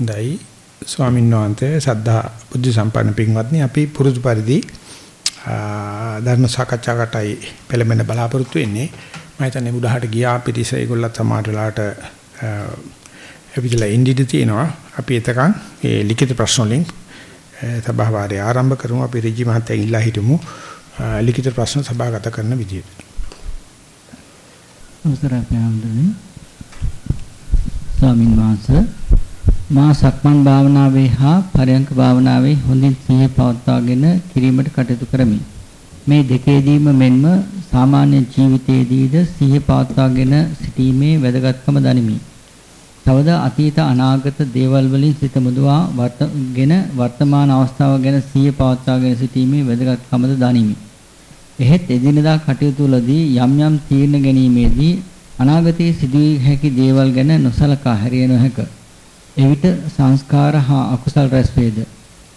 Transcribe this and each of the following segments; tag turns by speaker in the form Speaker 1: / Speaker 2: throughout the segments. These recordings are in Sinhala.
Speaker 1: දයි ස්වාමීන් වහන්සේ සද්ධා බුද්ධ සම්පන්න පින්වත්නි අපි පුරුදු පරිදි ධර්ම සාකච්ඡාවකටයි පෙළඹෙන බලාපොරොත්තු වෙන්නේ. මම හිතන්නේ බුදහට ගියා පිටිස ඒගොල්ලත් සමහර වෙලාවට එවිදලා ඉන්දිද තියෙනවා. අපි එතකන් ඒ ලිඛිත ප්‍රශ්න වලින් සභාවාරය ආරම්භ කරමු. අපි ඍජි මහත්තයා ඉල්ලා හිටමු. ලිඛිත ප්‍රශ්න සභාගත කරන විදියට.
Speaker 2: අවසරයි පැහැදිලි ස්වාමින් වහන්සේ මා සක්මන් භාවනාවේ හා පරයන්ක භාවනාවේ හොඳින් සිහිය පවත්වාගෙන කිරීමට කටයුතු කරමි. මේ දෙකේදීම මෙන්ම සාමාන්‍ය ජීවිතයේදීද සිහිය පවත්වාගෙන සිටීමේ වැදගත්කම දනිමි. තවද අතීත අනාගත දේවල් වලින් සිත මුදවා වර්තගෙන වර්තමාන අවස්ථාව ගැන සිහිය පවත්වාගෙන සිටීමේ වැදගත්කමද දනිමි. එහෙත් එදිනදා කටයුතු වලදී යම් යම් තීරණ ගැනීමේදී අනාගතයේ සිදුවිය හැකි දේවල් ගැන නොසලකා හැරිය නොහැක. එවිට සංස්කාර හා අකුසල් රැස් වේද.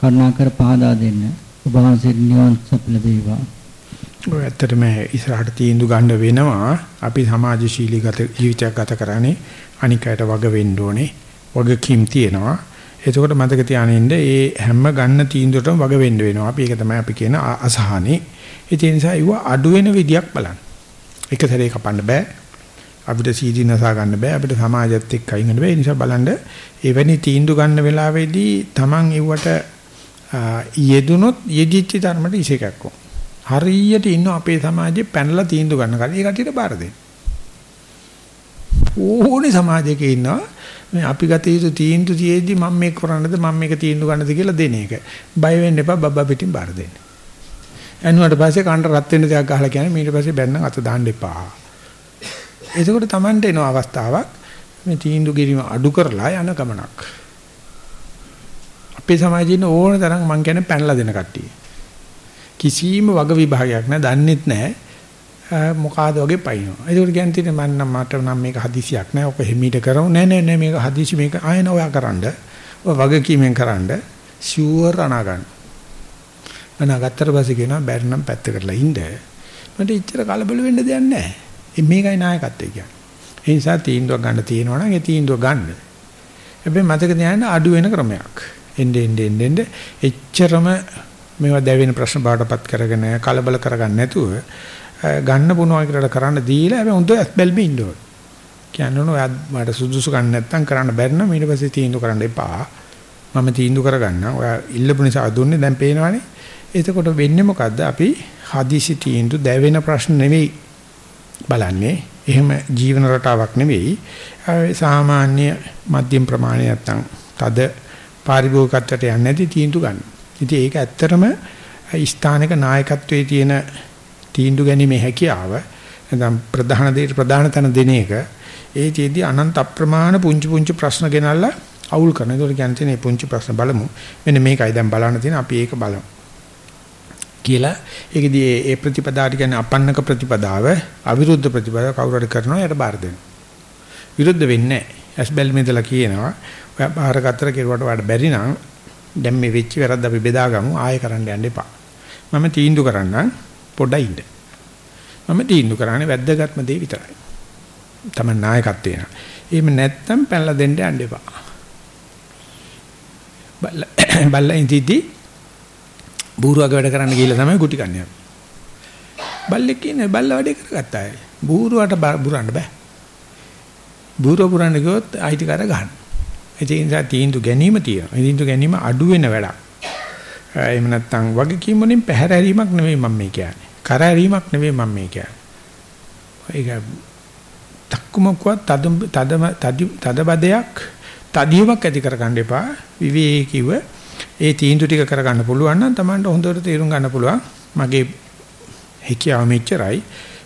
Speaker 2: කරුණාකර පහදා දෙන්න. ඔබ වහන්සේ නිවන් සප ලැබේවා.
Speaker 1: ඔය ඇත්තටම ඉස්සරහට තීන්දුව ගන්න වෙනවා. අපි සමාජශීලී ගත ජීවිතයක් ගත කරන්නේ අනික් අයට වග වෙන්න ඕනේ. වගකීම් තියෙනවා. එතකොට මතක තියාගන්න ඒ හැම ගන්න තීන්දුවටම වග වෙන්න වෙනවා. අපි ඒක තමයි අපි කියන අසහනේ. ඒ නිසා ඒව අඩු වෙන විදියක් බලන්න. එක සැරේ කපන්න බෑ. අපිට සීදී නසා ගන්න බෑ. අපිට සමාජයත් එක්ක අයින් වෙන්න බෑ. ඒ නිසා බලන්න එවැනි තීන්දුව ගන්න වෙලාවේදී Taman ඉවට යෙදුනොත් යෙදිච්ච ධර්මයට ඉසේකක් හරියට ඉන්න අපේ සමාජයේ පැනලා තීන්දුව ගන්න කලින් ඒ කටියට බාර දෙන්න. ඕනේ සමාජයක ඉන්නවා මේ අපි ගත යුතු තීන්දුව තියේදී මම මේක කරන්නද මම මේක තීන්දුව ගන්නද කියලා දෙන එක. බය වෙන්න එපා බබ්බා පිටින් බාර දෙන්න. එනුවට පස්සේ කණ්ඩ රත් වෙන දෙයක් ගහලා කියන්නේ ඊට පස්සේ බැන්නම් අත දාන්න එපා. එතකොට Tamanට එන අවස්ථාවක් මේ තීන්දුව කිරීම අඩු කරලා යන ගමනක්. අපේ සමාජයේ ඉන්න ඕන තරම් මං කියන්නේ පැනලා දෙන කට්ටිය. කිසිම වග විභාගයක් නැහැ, දන්නෙත් නැහැ. මොකාද වගේ පයින්නවා. ඒකට කියන්නේ තියෙන්නේ මම නම් මට නම් මේක හදිසියක් නෑ. ඔක හිමීට කරමු. නෑ නෑ නෑ මේක හදිසි මේක ආයෙන ඔයා කරන්න. ඔය වගකීමෙන් කරන්න. ෂුවර් අනා ගන්න. අනා ගත්තට පස්සේ කියනවා බැරි නම් පැත්ත කරලා ඉන්න. මට ඉච්චර කලබල වෙන්න දෙයක් නෑ. මේකයි නායකත්වය කියන්නේ. ඒ නිසා තීන්දුවක් ගන්න තියෙනවා නම් ඒ තීන්දුව ගන්න. හැබැයි මතක තියාගන්න අඩු වෙන ක්‍රමයක්. එnde ende ende ende එච්චරම මේවා දැවෙන ප්‍රශ්න බාටපත් කරගෙන කලබල කරගන්න නැතුව ගන්න පුනවා කියලා කරන්න දීලා හැබැයි හොඳ ඇස්බල්මේ ඉන්න ඕන. කියන්නේ ඔයා මට සුදුසු ගන්න නැත්නම් කරන්න බැරි නම් ඊට පස්සේ තීන්දුව කරන්න එපා. මම තීන්දුව කරගන්න. ඔයා ඉල්ලපු නිසා දුන්නේ දැන් පේනවනේ. එතකොට වෙන්නේ මොකද්ද? අපි හදිසි තීන්දුව දැවෙන ප්‍රශ්න නෙවෙයි බලන්නේ. එහෙම ජීවන රටාවක් නෙවෙයි. සාමාන්‍ය මධ්‍යම ප්‍රමාණය නැත්තම් තද පාරිභෝගිකත්වයට යන්නේ නැති තීන්දුව ගන්න. ඉතින් ඒක ඇත්තරම ස්ථානික නායකත්වයේ තියෙන තීන්දුව ගැනීමේ හැකියාව නැත්නම් ප්‍රධාන දෙයට ප්‍රධාන තැන දෙන එක ඒ තියදී අනන්ත අප්‍රමාණ පුංචි පුංචි ප්‍රශ්න ගෙනල්ලා අවුල් කරන. ඒකට කියන්නේ මේ පුංචි ප්‍රශ්න බලමු. මෙන්න මේකයි දැන් බලන්න තියෙන අපි ඒක බලමු. කියලා ඒකදී ඒ ප්‍රතිපදාට කියන්නේ අපන්නක ප්‍රතිපදාව අවිරුද්ධ ප්‍රතිපදාව කවුරු හරි කරනවා යට බාර දෙනවා. විරුද්ධ වෙන්නේ නැහැ. ඇස්බල් මෙදලා කියනවා ඔය බාර ගත්තර කෙරුවට වඩා බැරි නම් දැන් මේ වෙච්ච වැරද්ද අපි බෙදාගමු ආයෙ කරන්න යන්න එපා. මම තීන්දුව කරන්නම් පොඩ්ඩයි ඉන්න. මම තීන්දුව කරන්නේ වැද්දගත්ම දේ විතරයි. තමයි නායකත්වය. එහෙම නැත්තම් පැනලා දෙන්න යන්න එපා. බල්ලා ඉඳිද්දි බූරුවක වැඩ කරන්න ගිහලා තමයි ගුටි කන්නේ. බල්ලෙක් කියන්නේ බල්ලා වැඩේ කරගත්තා අය. බූරුවට බුරන්න බෑ. බූරුව බුරන්න ගියොත් අයිතිකාර ගන්න. ඒ නිසා තීන්දුව ගැනීම තියෙනවා. තීන්දුව ගැනීම අඩු වෙන වැඩක්. එහෙම නැත්නම් වගකීම් වලින් පැහැරීමක් නෙවෙයි මම මේ කියන්නේ. කරහැරීමක් නෙවෙයි මම මේ කියන්නේ. ඒක තක්කමකවත් තද තද තදබදයක් තදියමක් ඇති කරගන්න එපා. විවේකීව ඒ තීන්දුව ටික කරගන්න පුළුවන් නම් Tamanට හොඳට තේරුම් ගන්න පුළුවන්. මගේ හැකියාව මෙච්චරයි.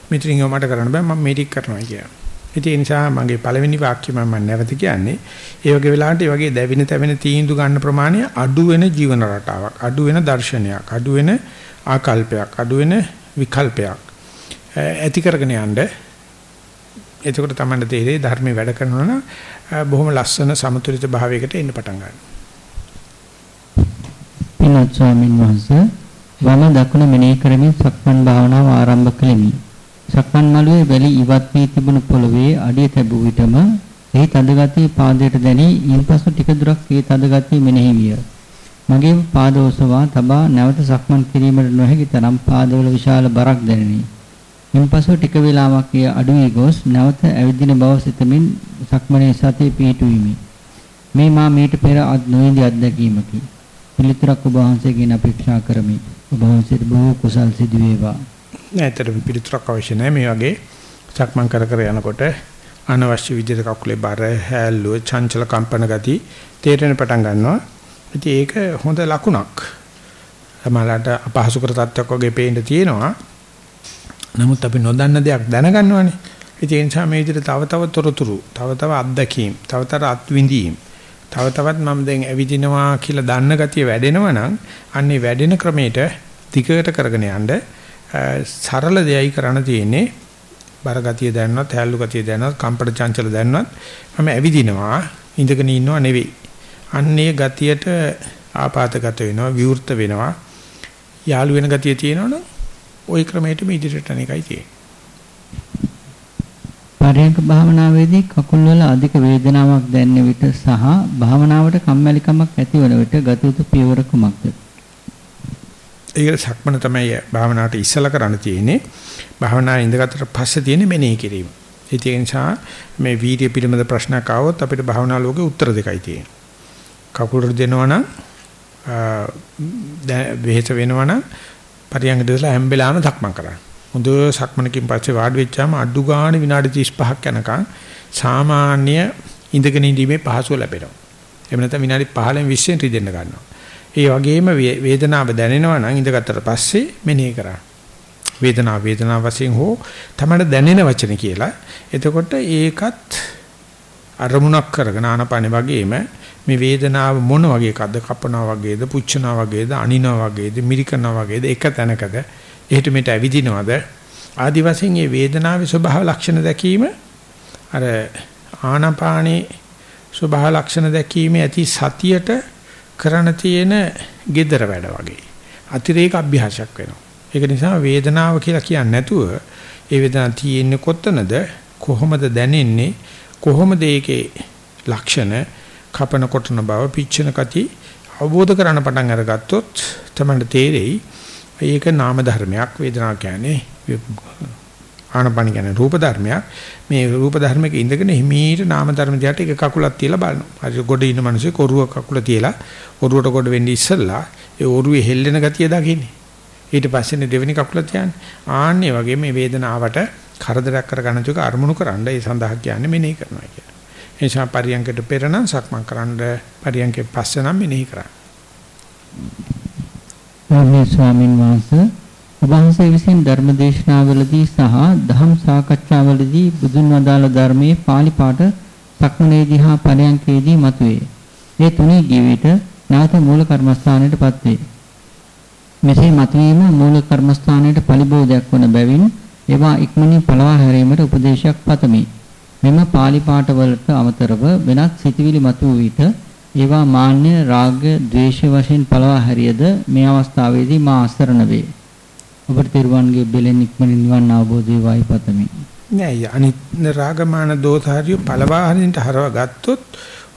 Speaker 1: මෙතනින් මට කරන්න බෑ මම මේ ටික කරනවා කියලා. ඒ නිසා මගේ පළවෙනි වාක්‍යය මම නැවත කියන්නේ ඒ වගේ වෙලාවට ඒ වගේ දැවෙන තැවෙන තීන්දුව ගන්න ප්‍රමාණය අඩු වෙන ජීවන රටාවක් අඩු වෙන දර්ශනයක් අඩු වෙන ආකල්පයක් අඩු වෙන විකල්පයක් ඇති කරගෙන යන්න එතකොට තමයි තේරෙන්නේ ධර්මයේ වැඩ කරනවා නම් බොහොම ලස්සන සමතුලිත භාවයකට එන්න පටන් ගන්නවා.
Speaker 2: පින්වත් ස්වාමීන් වහන්සේ වම දකුණ මෙනෙහි කරමින් සක්මන් භාවනාව ආරම්භ කළෙමි. සක්මන් මළුවේ වැලි ඉවත් වී තිබුණු පොළවේ අඩිය තැබූ විටම එහි තද ගතිය පාදයට දැනි ඉන්පසු ටික දුරක් ඒ තද ගතිය මෙනෙහි විය. මගේ පාද ඔසවා තබා නැවත සක්මන් කිරීමට නොහැකි තරම් පාදවල විශාල බරක් දැනිනි. ඉන්පසු ටික වේලාවක් එය අඩු වී ගොස් නැවත ඇවිදින බව සිතමින් සක්මනේ සතිය පිහිටුවිමි. මේ මා මීට පෙර අත් නොවිඳි අත්දැකීමකි. පිළිතුරක් ඔබ වහන්සේගෙන් අපේක්ෂා කරමි. ඔබ වහන්සේට බොහෝ කුසල් සිදු වේවා.
Speaker 1: නැතර පිළිතුරක් අවශ්‍ය නැහැ මේ වගේ සක්මන් කර කර යනකොට අනවශ්‍ය විදිහට කකුලේ බර හැල්ලුව චංචල කම්පන ගති තේරෙන පටන් ගන්නවා. ඉතින් ඒක හොඳ ලකුණක්. සමහරවිට අපහසුකර තත්ත්වයක් වගේ පේන්න තියෙනවා. නමුත් අපි නොදන්න දෙයක් දැනගන්නවානේ. ඒ නිසා මේ විදිහට තව තව තොරතුරු, තව තව අත්දැකීම්, තව තව අත්විඳීම්, තව තවත් මම දැන් ඇවිදිනවා කියලා දන්න ගතිය වැඩෙනවා නම් අන්නේ වැඩෙන ක්‍රමයට දිගට කරගෙන යන්න සරල දෙයයි කරන්න තියෙන්නේ. බර ගතිය දැනනවත් හැල්ලු ගතිය දැනනවත් කම්පට චංචල දැනනවත් මම ඇවිදිනවා ඉඳගෙන ඉන්නවා නෙවෙයි. අන්නේ ගතියට ආපాతගත වෙනවා විවෘත වෙනවා. යාළු වෙන ගතිය තියෙනවනම් ওই ක්‍රමයටම ඉදිරියට යන එකයි තියෙන්නේ.
Speaker 2: පරයන්ක භාවනාවේදී කකුල් වල අධික වේදනාවක් දැනෙන විට සහ භාවනාවට කම්මැලිකමක් ඇතිවන විට ගත යුතු පියවර කුමක්ද?
Speaker 1: ඒක සක්මන තමයි භාවනාවට ඉස්සලා කරන්න තියෙන්නේ. භාවනාවේ ඉඳගත්තට පස්සේ තියෙන්නේ මෙනෙහි කිරීම. ඒ නිසා මේ වීර්ය පිළිබඳ ප්‍රශ්නයක් ආවොත් අපිට භාවනා ලෝකේ උත්තර දෙකයි තියෙන්නේ. කකුල් දෙනවනම් වෙහෙස වෙනවනම් පරියංග දෙසලා හැම වෙලාවෙම සක්මන් කරන්න. හොඳ සක්මනකින් පස්සේ වාඩි වෙච්චාම අඩු ගාණ විනාඩි 35ක් යනකම් සාමාන්‍ය ඉඳගෙන ඉඳීමේ පහසුව ලැබෙනවා. එහෙම නැත්නම් විනාඩි 15න් 20න් රිදෙන්න ගන්නවා. ඒ වගේම වේදනාව දැනෙනවා නම් ඉඳගත්තට පස්සේ මෙනෙහි කරන්න. වේදනාව වේදනාව වශයෙන් හෝ තමයි දැනෙන වචන කියලා. එතකොට ඒකත් අරමුණක් කරගෙන ආනපන වගේම මේ වේදනාව මොන වගේ එකක්ද කපනවා වගේද පුච්චනවා වගේද අනිනවා වගේද මිරිකනවා වගේද එක තැනකද එහෙට මෙට ඇවිදිනවද ආදි වශයෙන් මේ වේදනාවේ ස්වභාව ලක්ෂණ දැකීම අර ආනාපානේ ස්වභාව ලක්ෂණ දැකීමේ ඇති සතියට කරණ තියෙන gedara වැඩ වගේ. අතිරේක අභ්‍යාසයක් වෙනවා. ඒක නිසා වේදනාව කියලා කියන්නේ නැතුව ඒ වේදනාව තියෙන්නේ කොතනද කොහොමද දැනෙන්නේ කොහොමද ඒකේ ලක්ෂණ කපන කොටන බව පිච්චෙන කති අවබෝධ කරගන්න පටන් අරගත්තොත් තමයි තේරෙයි ඒක නාම ධර්මයක් වේදනා කියන්නේ. ආනපන කියන්නේ රූප ධර්මයක්. මේ රූප ධර්මයක ඉඳගෙන හිමීට නාම ධර්ම දිහාට එක කකුලක් තියලා බලනවා. හරි ගොඩ ඉන්න මිනිස්සේ කොරුව කකුල තියලා ඔරුවට ගොඩ වෙන්නේ ඉස්සෙල්ලා ඒ ඔරුවේ හෙල්ලෙන ගතිය දකින්නේ. ඊට පස්සේනේ දෙවෙනි කකුල තියන්නේ. ආන්නේ වගේ මේ වේදනාවට කරදරයක් කරගන්න තුක අරමුණු කරන්න ඒ සඳහා කියන්නේ මෙනෙහි කරනවා කියන්නේ නිසා පරියංගයට පෙර නම් සක්මන් කරන්න පරියංගේ පස්සේ නම් මෙනෙහි කරන්න.
Speaker 2: ගෞරවනීය ස්වාමින් වහන්සේ ඔබ වහන්සේ විසින් ධර්ම දේශනාවලදී සහ ධම් සාකච්ඡාවලදී බුදුන් වදාළ ධර්මයේ පාලි පාඨ සක්මනේදී හා පරියංගයේදී මතුවේ. මේ තුනේ ජීවිත නැවත මූල කර්මස්ථානයටපත් වේ. මෙසේ මතුවීම මූල කර්මස්ථානයට පරිබෝධයක් වන බැවින් ඒවා ඉක්මනින් පළවා හැරීමට උපදේශයක් පතමි. මෙම pāli පාඨවලට අමතරව වෙනත් සිතුවිලි මතුව විට ඒවා මාන්‍ය රාග ద్వේෂ වශයෙන් පළවා හැරියද මේ අවස්ථාවේදී මා අසරණ වේ. ඔබට තිරුවන්ගේ බෙලෙන් ඉක්මනින් නිවන් අවබෝධ වේවායි පතමි.
Speaker 1: නෑ අනිත් රාගමාන දෝෂාරිය පළවා හරින්ට හරව ගත්තොත්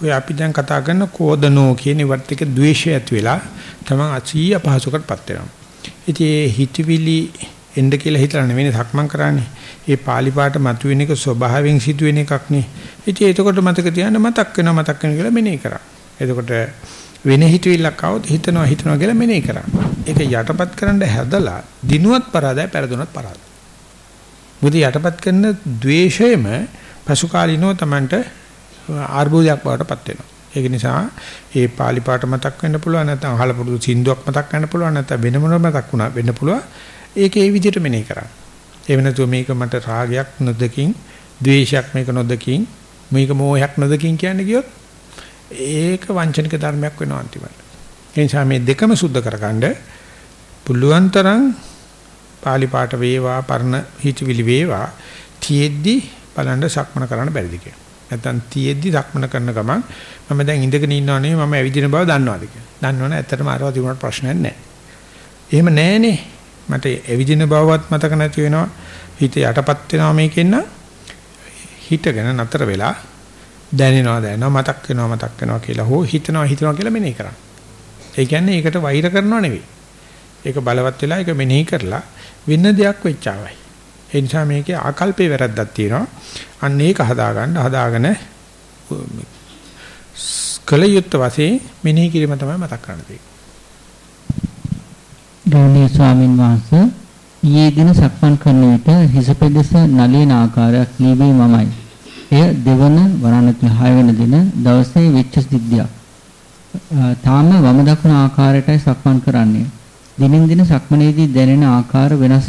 Speaker 1: ඔය අපි දැන් කතා කරන කෝදනෝ කියන වර්ත එක ද්වේෂය ඇති වෙලා තමන් අචී අපහසුකටපත් වෙනවා. ඉතින් ඒ හිතවිලි එන්න කියලා හිතලා නෙවෙයි සක්මන් කරන්නේ. ඒ pāli පාට මතුවෙන එක ස්වභාවයෙන් සිදුවෙන එකක් නේ. ඉතින් එතකොට මතක තියාගන්න මතක් වෙනවා මතක් වෙනවා කියලා මෙනෙහි කරා. එතකොට වෙන හිතවිල්ලක් આવොත් හිතනවා හිතනවා කියලා මෙනෙහි කරා. ඒක යටපත් කරන්න හැදලා දිනුවත් පරාදයි පෙරදුනත් පරාදයි. මොකද යටපත් කරන द्वේෂයම පසුකාලීනව Tamanට ආර්බුදයක් බවට පත් වෙනවා. ඒක නිසා ඒ pāli පාඨ මතක් වෙන්න පුළුවන් නැත්නම් අහල පුරුදු සින්දුවක් මතක් වෙන්න පුළුවන් නැත්නම් වෙන මොනවා මතක් වුණා වෙන්න පුළුවන්. ඒක ඒ විදිහට මෙනෙහි කරා. එහෙම නැතුව මේක මට රාගයක් නොදකින්, ද්වේෂයක් මේක නොදකින්, මේක මෝහයක් නොදකින් කියන්නේ කියොත් ඒක වංචනික ධර්මයක් වෙනවා අන්තිමට. ඒ නිසා මේ දෙකම සුද්ධ කරගන්න පුළුවන් තරම් pāli පාට වේවා, පරණ හිතවිලි වේවා තියෙද්දි බලන්න සක්මන කරන්න බැරිද කියලා. නැත්නම් තියෙද්දි සක්මන කරන ගමන් මම දැන් ඉඳගෙන ඉන්නවා නෙවෙයි මම ඇවිදින බව දන්නවාද කියලා. දන්නවනේ ඇත්තටම අරවා තිබුණාට ප්‍රශ්නයක් නැහැ. එහෙම නැහනේ. මට එවිදින බවවත් මතක නැති වෙනවා හිත යටපත් වෙනවා මේකෙන් හිතගෙන නතර වෙලා දැනෙනවා දැනෙනවා මතක් වෙනවා මතක් වෙනවා කියලා හෝ හිතනවා හිතනවා කියලා මෙනෙහි කරන්න. ඒ කියන්නේ ඒකට වෛර කරනව නෙවෙයි. ඒක බලවත් වෙලා ඒක මෙනෙහි කරලා වෙන දෙයක් වෙච්චාවයි. ඒ නිසා මේකේ ආකල්පේ වැරද්දක් තියෙනවා. අන්න ඒක හදාගන්න හදාගෙන කලියුත් වශයෙන් මෙනෙහි කිරීම තමයි මතක් කරන්න තියෙන්නේ.
Speaker 2: ගෞණීය ස්වාමින් වහන්සේ ඊයේ දින සක්මන් කරන විට හිස පෙදෙස නලියන ආකාරයක් ලීවි මමයි. එය දෙවන වරණත් 6 වෙනි දින දවසේ වෙච්ච සිද්ධියක්. තාම වම දකුණ ආකාරයටයි සක්මන් කරන්නේ. දිනින් දින සක්මනේදී දැනෙන ආකාර වෙනස්.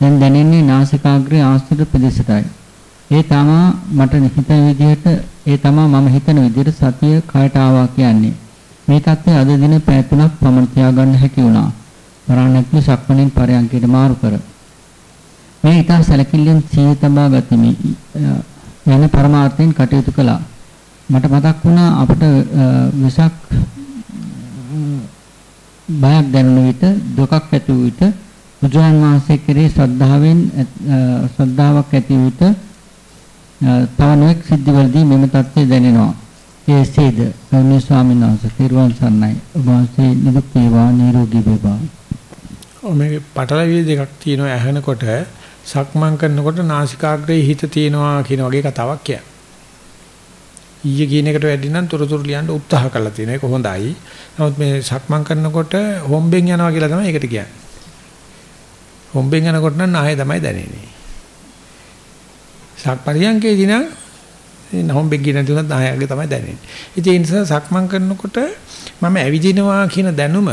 Speaker 2: දැන් දැනෙන්නේ නාසිකාග්‍රේ ආස්තර ප්‍රදේශයටයි. ඒ තමා මට හිතන විදිහට ඒ තමා මම හිතන විදිහට සතිය කයට ආවා කියන්නේ. මේ தත්ත්වය අද දින පැය තුනක් පමණ තියාගන්න හැකි වුණා. වරණත්ම සක්මණෙන් පරයන්කයට මාරු කර. මේ ඊට සැලකිල්ලෙන් සිහිය තබා ගතිමි. යන පරමාර්ථයෙන් කටයුතු කළා. මට මතක් වුණා අපට විසක් බයක් දැනුන විට දුකක් ඇති වූ විට බුදුන් වහන්සේ කෙරෙහි ශ්‍රද්ධාවෙන් ශ්‍රද්ධාවක් ඇති වූ විට තව නොඑක් සිද්ධිවලදී මෙම தත්ත්වය දැනෙනවා. ඒසේද ගෞරවනීය ස්වාමීන් වහන්සේ තිරුවන් සරණයි. ඔබ වහන්සේ නිදුක් වේවා නිරෝගී වේවා.
Speaker 1: මේ පටලවිලි දෙකක් තියෙනවා ඇහෙනකොට සක්මන් කරනකොට නාසිකාග්‍රේ හිත තියෙනවා කියන වගේ කතාවක් කියන්නේ. ඊයේ කියන එකට වැඩි නම් තොරතුරු ලියන්න උත්සාහ කරලා තියෙනවා. ඒක හොඳයි. නමුත් මේ සක්මන් කරනකොට හොම්බෙන් යනවා කියලා තමයි ඒකට කියන්නේ. හොම්බෙන් යනකොට නම් නාය තමයි දැනෙන්නේ. සක්පරියංකේදී නම් හොම්බෙන් කියන තුනත් නායගේ තමයි දැනෙන්නේ. ඉතින් ඒ නිසා සක්මන් කරනකොට මම ඇවිදිනවා කියන දැනුම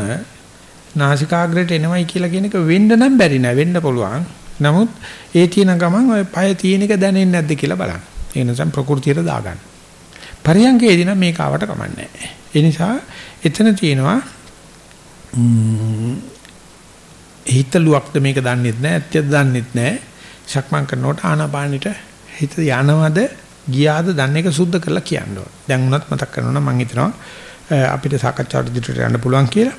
Speaker 1: නාසිකාග්‍රයට එනවයි කියලා කියන එක වෙන්න නම් බැරි නෑ වෙන්න පුළුවන්. නමුත් ඒ තියෙන ගමන් ඔය පය තියෙන එක දැනෙන්නේ නැද්ද කියලා බලන්න. ඒ නිසා ප්‍රകൃතියට දාගන්න. පරියංගයේදී නම් මේක ආවට කමන්නේ නැහැ. ඒ නිසා එතන තියෙනවා හිතලුවක්ද මේක දන්නෙත් නැහැ, ඇත්තද දන්නෙත් නැහැ. සක්මන් කරනකොට ආනාපානෙට හිත යනවද ගියාද දන්න එක සුද්ධ කරලා කියන්න ඕන. දැන් උනත් මතක් කරනවා නම් මම හිතනවා අපිට සාකච්ඡාවට ඉදිරියට යන්න පුළුවන් කියලා.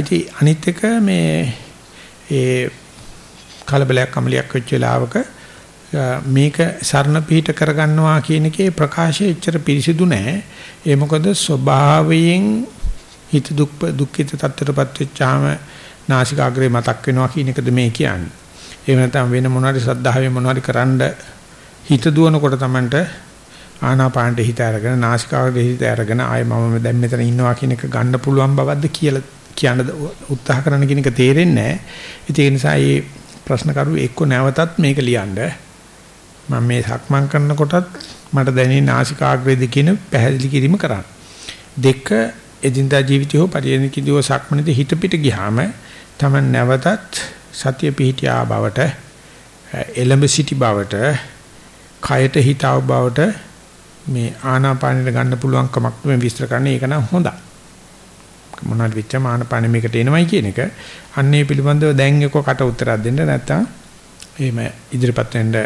Speaker 1: ඉතින් අනිත් එක මේ ඒ කලබලයක් අමලියක් වෙච්ච වෙලාවක මේක සරණ පිහිට කරගන්නවා කියන එකේ ප්‍රකාශය එච්චර පිරිසිදු නැහැ. ඒ මොකද ස්වභාවයෙන් හිත දුක් දුක්ඛිත තත්ත්වයටපත් වෙච්චාම නාසිකාග්‍රේ මතක් වෙනවා කියන එකද මේ කියන්නේ. එහෙම නැත්නම් වෙන මොනවාරි ශ්‍රද්ධාවෙන් මොනවාරි කරන්න හිත දුවනකොට Tamanට ආනාපානට හිත අරගෙන නාසිකාග්‍රේ හිත අරගෙන ආයේ මම දැන් මෙතන ඉන්නවා කියන එක ගන්න පුළුවන් බවක්ද කියලා කියන්න උත්සාහ කරන කියන එක තේරෙන්නේ නැහැ. ඒ නිසා මේ ප්‍රශ්න කරු එක්ක නැවතත් මේක ලියන්න. මම මේ සක්මන් කරනකොටත් මට දැනෙන නාසිකාග්‍රේද කියන පැහැදිලි කිරීම කරන්න. දෙක එදිනදා ජීවිතය හෝ පරිණිකීව සක්මනේදී හිත පිට ගියාම තමයි නැවතත් සතිය පිහිටියා බවට එලඹ සිටි බවට කයට හිතාව බවට මේ ආනාපානෙට ගන්න පුළුවන් කමක් මේ විස්තර කරන්න ඒක නම් හොඳයි. මොනවාට වෙච්ච මානපාන මේකට එනවයි කියන එක අන්නේ පිළිබඳව දැන් එක කට උත්තරයක් දෙන්න නැත්තම් එහෙම ඉදිරිපත් වෙන්න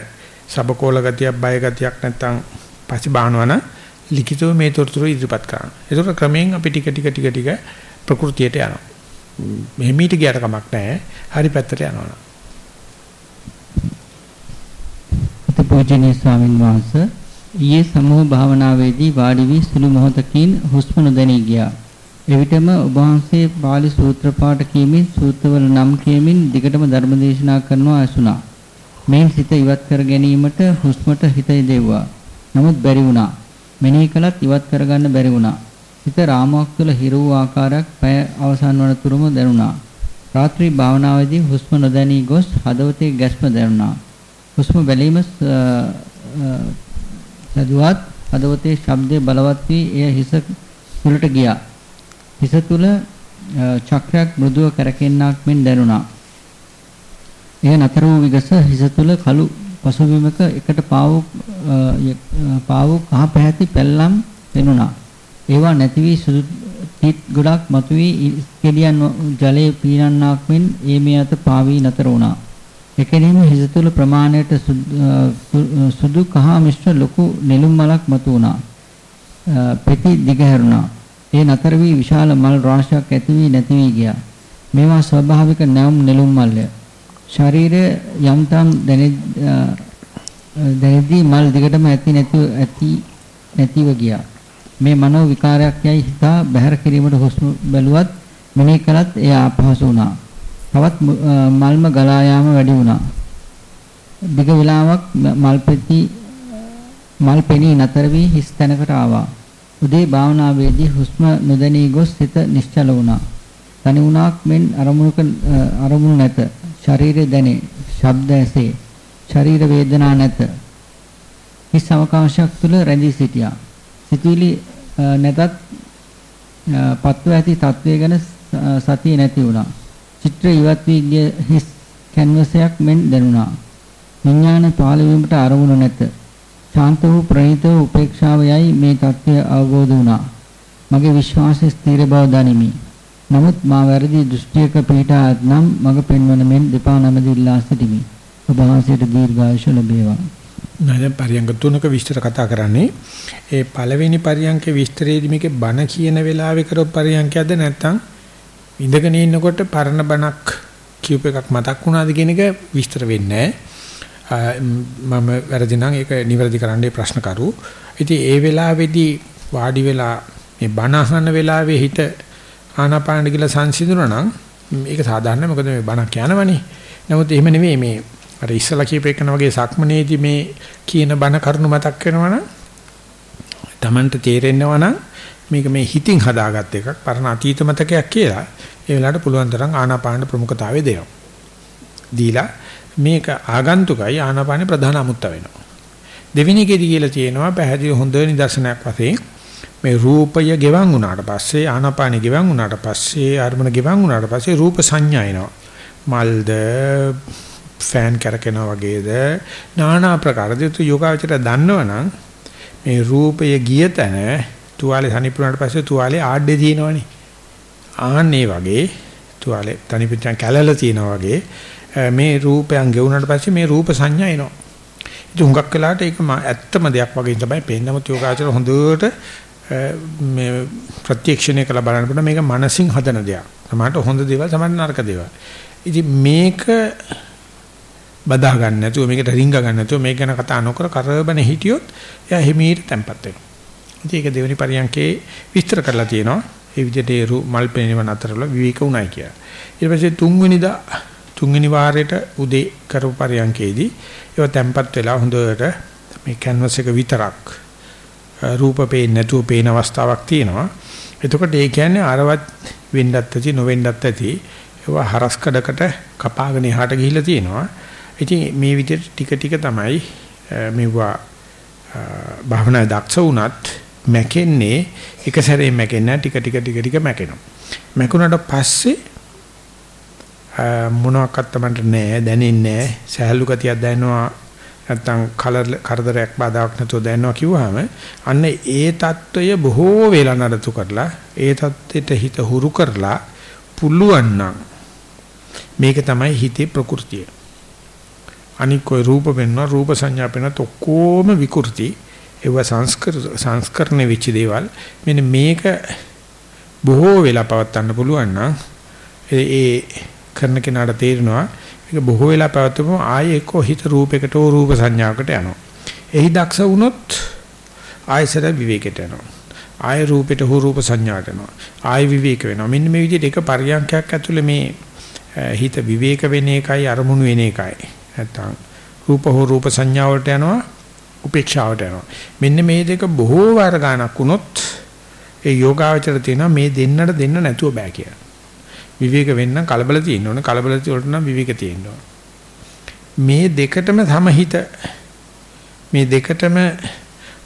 Speaker 1: සබකෝල ගතියක් බය ගතියක් නැත්තම් පස්සේ බානවන ලිඛිතව මේ තොරතුරු ඉදිරිපත් කරන්න. ඒක ක්‍රමයෙන් අපි ටික ටික ටික ටික ප්‍රകൃතියට යනවා. මෙහෙමීට ගියට කමක් නැහැ. හරි පැත්තට යනවා.
Speaker 2: පූජනීය ස්වාමින් වහන්සේ ඊයේ සමූහ භාවනාවේදී වාඩි වී සුළු මොහොතකින් හුස්ම නොදැනී ගියා. එවිටම ඔබ වහන්සේ පාලි සූත්‍ර පාඨ කියමින් සූත්‍රවල නම් කියමින් දිගටම ධර්ම දේශනා කරනවා ඇසුණා. මේන් සිත ඉවත් කර ගැනීමට හුස්මට හිත දෙවුවා. නමුත් බැරි වුණා. මෙනෙහි කළත් ඉවත් කරගන්න බැරි වුණා. හිත රාමුවක් තුළ හිර වූ ආකාරයක් පැය අවසන් වන තුරුම දැනුණා. රාත්‍රී භාවනාවේදී හුස්ම නොදැනී ගොස් හදවතේ ගැස්ම දැනුණා. හුස්ම බැලීම සදුවත් හදවතේ ශබ්දය බලවත් වී එය හිස තුළට ගියා. හිස තුල චක්‍රයක් මෘදුව කරකෙන්නක් මෙන් දැනුණා. එය නතර වූ විගස හිස තුල කළු පසුබිමක එකට පාවු පාවු කහ පැහැති පැල්ලම් පෙනුණා. ඒවා නැති වී සුදු තිත් ගොඩක් මතුවී කෙලියන් ජලයේ පීනන්නක් මෙන් ඒ මේ අත පාවී නතර වුණා. එකෙනෙම හිස තුල ප්‍රමාණයට සුදු කහ මිශ්‍ර ලොකු නෙළුම් මලක් මතු වුණා. පෙති දිගහැරුණා. ඒ නතර වී විශාල මල් රාශියක් ඇති වී නැති වී ගියා. මේවා ස්වභාවික නැවුම් නෙළුම් මල්ය. ශරීරය යම්තම් දැනෙද්දී මල් දිගටම ඇති නැති ඇති නැතිව ගියා. මේ මනෝ විකාරයක් යයි හිතා බැහැර කිරීමට හුස්ම බැලුවත් මෙනෙහි කළත් එය අපහසු වුණා. තවත් මල්ම ගලා යාම වැඩි වුණා. දිග වේලාවක් මල් පෙති මල් පෙනී නතර වී හිස් තැනකට ආවා. උදේ භාවනාවේදී හුස්ම නොදැනී ගොස් සිත නිශ්චල වුණා. තනි වුණාක් මෙන් අරමුණක අරමුණු නැත. ශරීරය දැනේ. ශබ්ද ඇසේ. ශරීර වේදනා නැත. හිස් අවකාශයක් තුල රැඳී සිටියා. සිතුවිලි නැතත් පත්ව ඇති තත්වය ගැන සතිය නැති වුණා. චිත්‍ර ඉවත් වී ගිය හිස් කැන්වසයක් මෙන් දැනුණා. විඥාන පාල වීමට අරමුණ නැත. ශාන්ත වූ ප්‍රණීත වූ උපේක්ෂාව යයි මේ தත්ත්වය අවබෝධ වුණා. මගේ විශ්වාසය ස්ථිර බව දනිමි. නමුත් මා වැරදි දෘෂ්ටියක පිටා නම් මග පෙන්වන මෙන් දෙපා නමදී ඉල්ලා සිටිමි. ඔබ වහන්සේට දීර්ඝායුෂ ලැබේවා.
Speaker 1: මම පරියංග තුනක විස්තර කතා කරන්නේ ඒ පළවෙනි පරියංගේ විස්තරයේදී මේකේ බණ කියන වෙලාවේ කරොත් පරියංගයක්ද නැත්නම් ඉඳගෙන ඉන්නකොට පරණ බණක් කියූප එකක් මතක් වුණාද කියන එක විස්තර වෙන්නේ මම වැරදි නම් ඒක නිවැරදි කරන්නයි ප්‍රශ්න කරු. ඉතින් ඒ වෙලාවේදී වාඩි වෙලා මේ බණ අහන වෙලාවේ හිත ආනාපාන කියලා සංසිඳුණා නම් මේක සාධාරණ මොකද මේ බණක් යනවනේ. නමුත් එහෙම නෙමෙයි මේ අර ඉස්සලා කියපේකන වගේ සක්මනේදී මේ කියන බණ කරුණු මතක් වෙනවනම් Tamanට තේරෙන්නව නම් මේක මේ හිතින් හදාගත්ත එකක් පරණ අතීත මතකයක් කියලා ඒ වෙලාවට පුළුවන් තරම් ආනාපාන ප්‍රමුඛතාවය දෙනවා. දීලා මේක ආගන්තුකයි ආනාපානේ ප්‍රධාන අමුත්ත වෙනවා. දෙවෙනි එකේදී කියලා තියෙනවා පැහැදිලි හොඳ නිදර්ශනයක් වශයෙන් මේ රූපය ගෙවන් වුණාට පස්සේ ආනාපානෙ ගෙවන් වුණාට පස්සේ අරමුණ ගෙවන් වුණාට පස්සේ රූප සංඥා එනවා. මල්ද ෆෑන් කරකිනවා වගේද নানা ආකාර දෙතු යෝගාවචර දන්නවනම් මේ රූපය ගිය තැන තුවාලේ සනිපුණාට පස්සේ තුවාලේ ආඩේ තියෙනවනේ ආන්නේ වගේ තුවාලේ තනිපිටන් කැලල තියෙනවා වගේ මේ රූපයන් ගෙවුනට පස්සේ මේ රූප සංඥා එනවා ඉතින් හුඟක් වෙලාට ඒක ඇත්තම දෙයක් වගේ තමයි පේන්නේ නමුත් යෝගාචර හොඳට මේ ප්‍රත්‍යක්ෂණය කළ බලනකොට මේක මනසින් හදන දෙයක්. සමහරට හොඳ දේවල් සමහරට නරක දේවල්. ඉතින් මේක බදා ගන්න නැතුව මේකට රිංග ගන්න නැතුව මේක ගැන කතා නොකර කරබන හිටියොත් එයා හිමීට තැම්පත් වෙනවා. ඉතින් ඒක දෙවෙනි පරියන්කේ විස්තර කරලා තියෙනවා. ඒ විදිහට ඒ මල් පෙනෙනව නතරල විවේක උණයි කියලා. ඊට පස්සේ තුන්වෙනිදා තුන්වෙනි වාරයට උදේ කරපු පරියන්කේදී ඒව තැම්පත් වෙලා හොඳට මේ canvas එක විතරක් රූප පේන්නේ නැතුව පේන අවස්ථාවක් තියෙනවා. එතකොට ඒ කියන්නේ අරවත් වෙන්නත් ඇති නොවෙන්නත් ඇති ඒවා හරස් කඩකට කපාගෙන එහාට ගිහිල්ලා තියෙනවා. ඉතින් මේ විදිහට ටික ටික තමයි මෙවුවා භාවනා දක්ෂ වුණත් මැකෙන්නේ එක සැරේ මැකෙන්නේ ටික ටික ටික ටික මැකෙනවා. මැකුණාට පස්සේ මොනවාක්වත් Tamanට නෑ දැනෙන්නේ නෑ. සහැල්ලු ගතියක් දැනෙනවා නැත්තම් කලර් කරදරයක් බාධාක් නැතුව දැනෙනවා කිව්වහම අන්න ඒ తত্ত্বය බොහෝ වෙලා නඩතු කරලා ඒ తত্ত্বෙට හිත හුරු කරලා පුළුවන් නම් මේක තමයි හිතේ ප්‍රകൃතිය. අනික કોઈ රූප වෙන්නවා රූප සංඥා වෙනත් ඔක්කොම විකෘති. ඒව සංස්කර සංස්කරණය වෙච්ච දේවල්. මෙන්න මේක බොහෝ වෙලා පවත් ගන්න පුළුවන් නම් ඒ කරන කෙනාට තේරෙනවා. මේක බොහෝ වෙලා පවත්වපුවම ආයේ එක්ක හිත රූපයකට හෝ රූප සංඥාවකට යනවා. එහි දක්ෂ වුණොත් ආයසර විවේකයට යනවා. ආය රූපෙට හෝ රූප සංඥාට යනවා. ආය විවේක වෙනවා. මෙන්න මේ විදිහට එක පරියන්ඛයක් ඇතුලේ මේ හිත විවේක වෙන එකයි අරමුණු වෙන එකයි. නැත්තම් රූප හෝ රූප සංඥා වලට යනවා උපේක්ෂාවට යනවා. මෙන්න මේ දෙක බොහෝ වාර ගණක් වුණොත් ඒ යෝගාවචර තියෙනවා මේ දෙන්නට දෙන්න නැතුව බෑ කියලා. විවේක වෙන්න කලබල තියෙන්න ඕන. කලබල වලට නම් විවේක තියෙන්න ඕන. මේ දෙකටම සමහිත මේ දෙකටම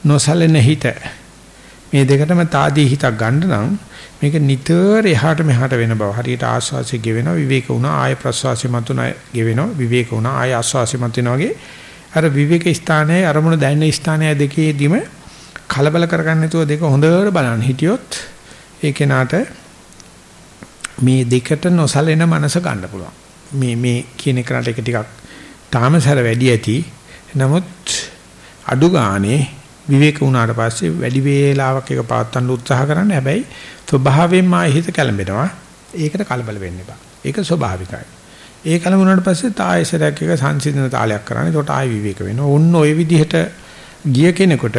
Speaker 1: නොසලෙන හිත මේ දෙකටම తాදී හිතක් ගන්න නම් මේක නිතර එහාට මෙහාට වෙන බව. හරියට ආස්වාසිය ගෙවෙනවා විවේක වුණා ආය ප්‍රස්වාසිය මතුන ගෙවෙනවා විවේක වුණා ආය ආස්වාසිය මතුනවා වගේ. අර විවේක ස්ථානයේ අරමුණ දැනෙන ස්ථානය දෙකේදීම කලබල කරගන්න නැතුව දෙක හොඳට බලන්න හිටියොත් ඒ කෙනාට මේ දෙකට නොසලෙන මනස ගන්න පුළුවන්. මේ මේ කියන එකට එක ටිකක් තාමසර වැඩි ඇති. නමුත් අඩු ගානේ විවේක වුණාට පස්සේ වැඩි වේලාවක් එක පවත්වන්න උත්සාහ කරන්න. හැබැයි ස්වභාවයෙන්ම ආයෙ හිත කැළඹෙනවා. ඒකට කලබල වෙන්න එපා. ඒක ස්වභාවිකයි. ඒ කලබුණාට පස්සේ තායසරයක් එක සංසිඳන තාලයක් කරන්නේ. ඒකට ආයෙ විවේක වෙනවා ඔන්න ඔය විදිහට ගිය කෙනෙකුට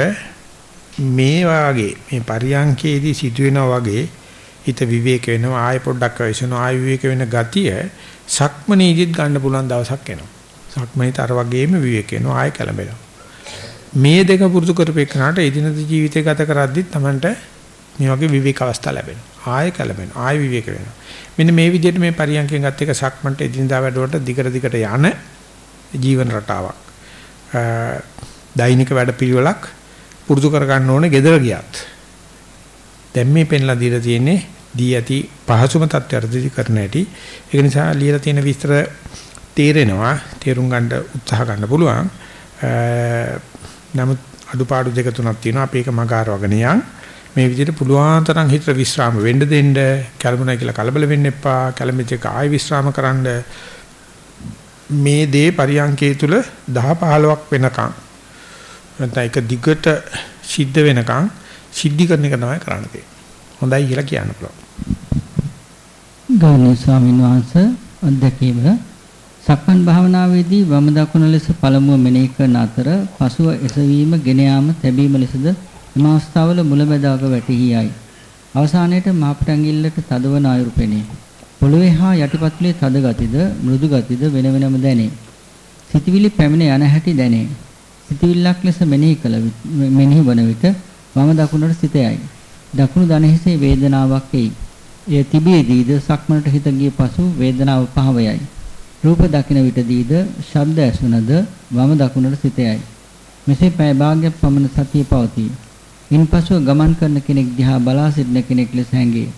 Speaker 1: මේ වාගේ මේ පරියංකේදී සිදුවෙනා වගේ හිත විවේක වෙනවා ආය පොඩ්ඩක් වෙසනවා ආය විවේක වෙන ගතිය සක්මනීදිත් ගන්න පුළුවන් දවසක් එනවා. සක්මනීත අර වගේම විවේක වෙනවා ආය කැළඹෙනවා. මේ දෙක පුරුදු කරපේකනට එදිනද ජීවිතය ගත කරද්දිත් Tamanට මේ වගේ විවේක අවස්ථා ලැබෙනවා. ආය කැළඹෙනවා ආය විවේක වෙනවා. මෙන්න මේ විදිහට මේ පරියන්කෙන් ගත් එක සක්මන්ට එදිනදා වැඩවලට දිගට දිගට යන ජීවන රටාවක්. දෛනික වැඩ පිළිවෙලක් පුරුදු කර ගන්න ඕනේ gedara ගියත්. දැන් මේ පෙන්ලා දීලා තියෙන්නේ දී ඇති පහසුම තත්ත්වයටදී කරන හැටි. ඒක නිසා ලියලා තියෙන විස්තර තේරෙනවා, තේරුම් ගන්න උත්සාහ ගන්න පුළුවන්. නමුත් අඩුපාඩු දෙක තුනක් තියෙනවා. අපි ඒක මගාරවගෙන යන්. මේ විදිහට පුළුවන් තරම් හිතට විශ්‍රාම වෙන්න දෙන්න, කලබුණා කියලා කලබල වෙන්න එපා. කලමිච්ච එක ආයි විශ්‍රාම කරන්න. මේ දේ පරියන්කේ තුල 10 15ක් වෙනකන් නැත්නම් ඒක දිගට සිද්ධ වෙනකන් සිද්ධි කරන එක තමයි කරන්න තියෙන්නේ. හොඳයි කියලා කියන්න පුළුවන්.
Speaker 2: ගෞරවනීය ස්වාමීන් වහන්සේ අධ්‍යක්ීම සක්මන් භාවනාවේදී වම දකුණ ලෙස පළමුව මෙනෙහි කරන අතර පසුව එසවීම ගෙන යාම තැබීම ලෙසද එම අවස්ථාවල මුලැමැදාක වැටහියයි. අවසානයේට මාපට ඇඟිල්ලට තදවන අයුරු පෙනේ. පොළවේ හා යටිපතුලේ තද ගතිද මෘදු ගතිද වෙන වෙනම දැනේ. සිතවිලි පැමිණ යන හැටි දැනේ. සිතවිල්ලක් ලෙස මෙනෙහි කළ මෙනෙහි වන විට වම දකුණට සිත යයි. දකුණු දන හිසේ වේදනාවක් එයි. එය තිබියදීද සක්මනට හිත ගිය පසු වේදනාව පහව යයි. රූප දකින විටදීද ශබ්ද ඇසුනද වම දකුණට සිත යයි. මෙසේ පැය භාගයක් පමණ සතිය පවතී. ඉන්පසු ගමන් කරන කෙනෙක් දිහා බලා සිටින කෙනෙක් ලෙස හැඟේ.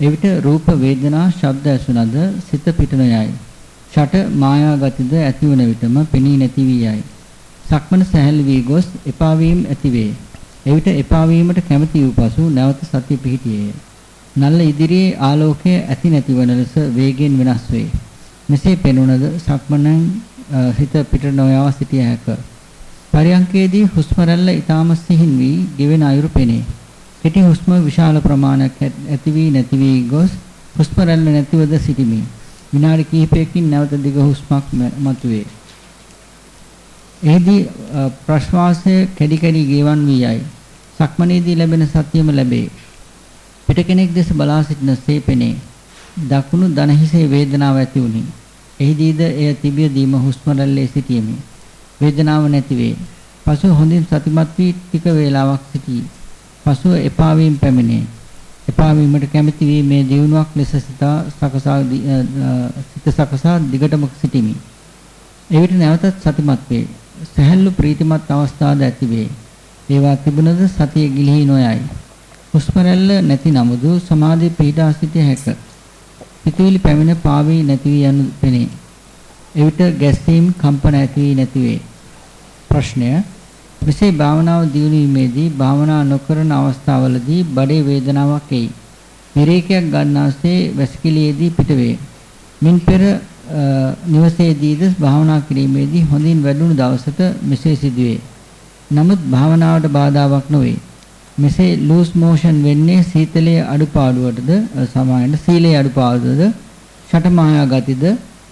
Speaker 2: එවිට රූප වේදනා ශබ්ද ඇසුනද සිත පිට නොයයි. ෂට මායා ගතිද ඇතිවන විටම පෙනී නැති වී යයි. සක්මන සැහැල් වී ගොස් එපා වීම ඇතිවේ. එවිට එපා වීමට කැමැති වූ පසු නැවත සතිය පිහිටියේය. නල්ල ඉදිරියේ ආලෝකය ඇති නැතිවන ලෙස වේගෙන් වෙනස් වේ. මෙසේ පෙනුනද සක්මණෙන් හිත පිට නොයව සිටිය හැක. පරියංකේදී හුස්ම රැල්ල ඊටාම සිහින් වී ගෙවෙන අයුරු පෙනේ. කෙටි හුස්ම විශාල ප්‍රමාණයක් ඇති වී නැති වී ගොස් හුස්ම රැල්ල නැතිවද සිටිමි. විනාඩි කිහිපයකින් නැවත දිග හුස්මක් මතුවේ. එහිදී ප්‍රශ්වාසය කැඩි කැඩි ගෙවන් වී යයි. සක්මනේදී ලැබෙන සතියම ලැබේ. පිට කෙනෙක් දෙස බලා සිටින සේපෙනේ. දකුණු දන හිසේ වේදනාව ඇති වුනි. එහිදීද එය තිබියදීම හුස්ම රැල්ලේ සිටීමේ. වේදනාව නැති වේ. පසු හොඳින් සතිමත් වී ටික වේලාවක් සිටී. පසුව එපා වීම පැමිණේ. එපා වීමට කැමැති වී මේ දියුණුවක් ලෙස සිතා සකසා සිත සකසා දිගටම සිටිමි. එවිට නැවතත් සතිමත් වේ. සැහැල්ලු ප්‍රීතිමත් අවස්ථාද ඇති වේ. ඒවා තිබුණද සතිය ගිලිහි නොයයි. හුස්ම රැල්ල නැති නමුදු සමාධි පීඩා සිටිය හැක. පිටුවිලි පැමිණ පාවී නැති වී යනු පෙනේ. එවිට ගැස්සීම් කම්පන ඇති වී නැති වේ. ප්‍රශ්නය මෙසේ භාවනාව දියුණුවීමේදී භාවනා නොකරන අවස්ථාවලදී බඩේ වේදනාවක් එයි. විරේකයක් ගන්නාසේ වැසිකිළියේදී පිටවේ. මින් පෙර නිවසේදීද භාවනා කිරීමේදී හොඳින් වැඩුණු දවසට මෙසේ සිදුවේ. නමුත් භාවනාවට බාධාවක් නොවේ. මෙසේ ලූස් මෝෂන් වෙන්නේ සීතලයේ අඩුපාඩුවටද සමායන සීලයේ අඩුපාඩුවද ෂටමායා ගතිද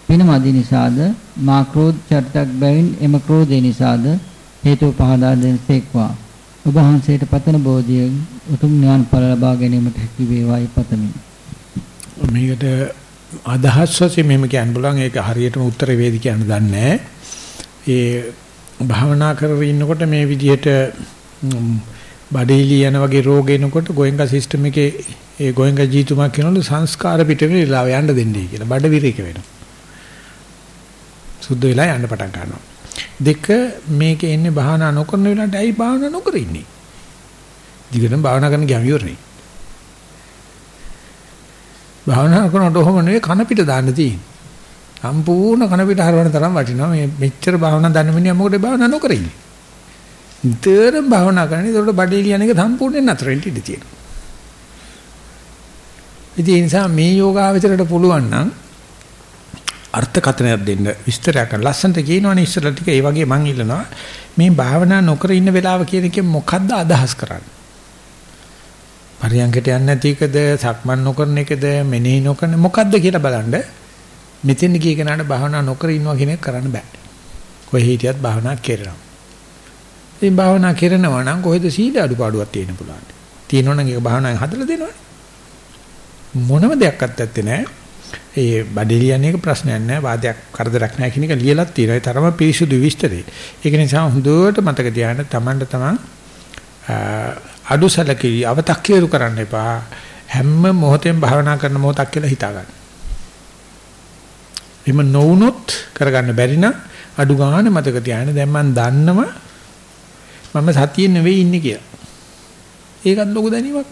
Speaker 2: පිනමදි නිසාද මා ක්‍රෝධ චරිතක් බැවින් එම ක්‍රෝධය නිසාද හේතු පහදා දෙනසේක්වා ඔබ වහන්සේට පතන බෝධියෙන් උතුම් ඥාන ඵල ලබා ගැනීමට හැකි වේවායි පතමි.
Speaker 1: මේකට අදහස් වශයෙන් මෙහෙම කියන්න බලන් ඒක හරියටම උත්තර වේදි කියන්න දන්නේ ඒ භාවනා කරගෙන ඉන්නකොට මේ විදිහට බඩේලි යන වගේ රෝග එනකොට ගෝයන්ගා සිස්ටම් එකේ ඒ ගෝයන්ගා ජීතුමා කියනවලු සංස්කාර පිට වෙලා යන්න දෙන්නේ කියලා. බඩ විරේක වෙනවා. සුද්ධ වෙලා යන්න පටන් ගන්නවා. දෙක මේකේ ඉන්නේ භාවනා නොකරන වෙලාවට ඇයි භාවනා නොකර ඉන්නේ? දිගටම භාවනා කරන්න ගියාම ඉවරනේ. භාවනා කරනකොට ඔහොම නෙවෙයි කන පිට දාන්න තියෙන්නේ. සම්පූර්ණ කන පිට හරවන තරම් වටිනවා. මේ මෙච්චර භාවනා දන්න මිනිහා මොකද භාවනා නොකර ඉන්නේ? නිතරම භාවනා කරන්නේ. ඒකට බඩේ ලියන එක සම්පූර්ණයෙන් නතර වෙන්න ඉඩ තියෙනවා. ඉතින් ඒ නිසා මේ යෝගාවචරයට පුළුවන් නම් අර්ථකථනයක් දෙන්න විස්තරයක් කරන්න ලස්සනට කියනවනේ ඉස්සරලා ටික. ඒ වගේ මං ඉල්ලනවා මේ භාවනා නොකර ඉන්න වෙලාව කියන එකෙන් මොකද්ද අදහස් කරන්නේ? පරියංගට යන්නේ නැති එකද? සක්මන් නොකරන එකද? මෙනෙහි නොකරන මොකද්ද කියලා බලන්න. මෙතෙන් ගිය කෙනාට භාවනා නොකර ඉන්නවා කියන එක කරන්න බෑ. කොහේ හිටියත් භාවනා කරනවා. ඉතින් භාවනා කරනවා නම් කොහෙද සීල අඩුපාඩුවක් තියෙන්න පුළුවන්. තියෙනවනම් ඒක භාවනාවෙන් හදලා දෙනවනේ. මොනම දෙයක්වත් ඇත්තේ නැහැ. ඒ බඩේලියන් එක ප්‍රශ්නයක් නැහැ. වාදයක් කරදරයක් නැහැ කියන එක ලියලත් තියෙනවා. ඒ තරම පිරිසුදු විස්තරේ. ඒක නිසා හොඳට මතක තියාගන්න තමන්ට තමන් අඩුසලකී අව탁කීරු කරන්න එපා. හැම මොහොතෙම භාවනා කරන මොහොතක් කියලා හිතා ගන්න. එහෙම නොවුනොත් කරගන්න බැරි නම් අඩු ගන්න මතක තියාගන්න දැන් මම දන්නවා මම සතියේ නෙවෙයි ඉන්නේ කියලා. ඒකත් ලොකු දැනීමක්.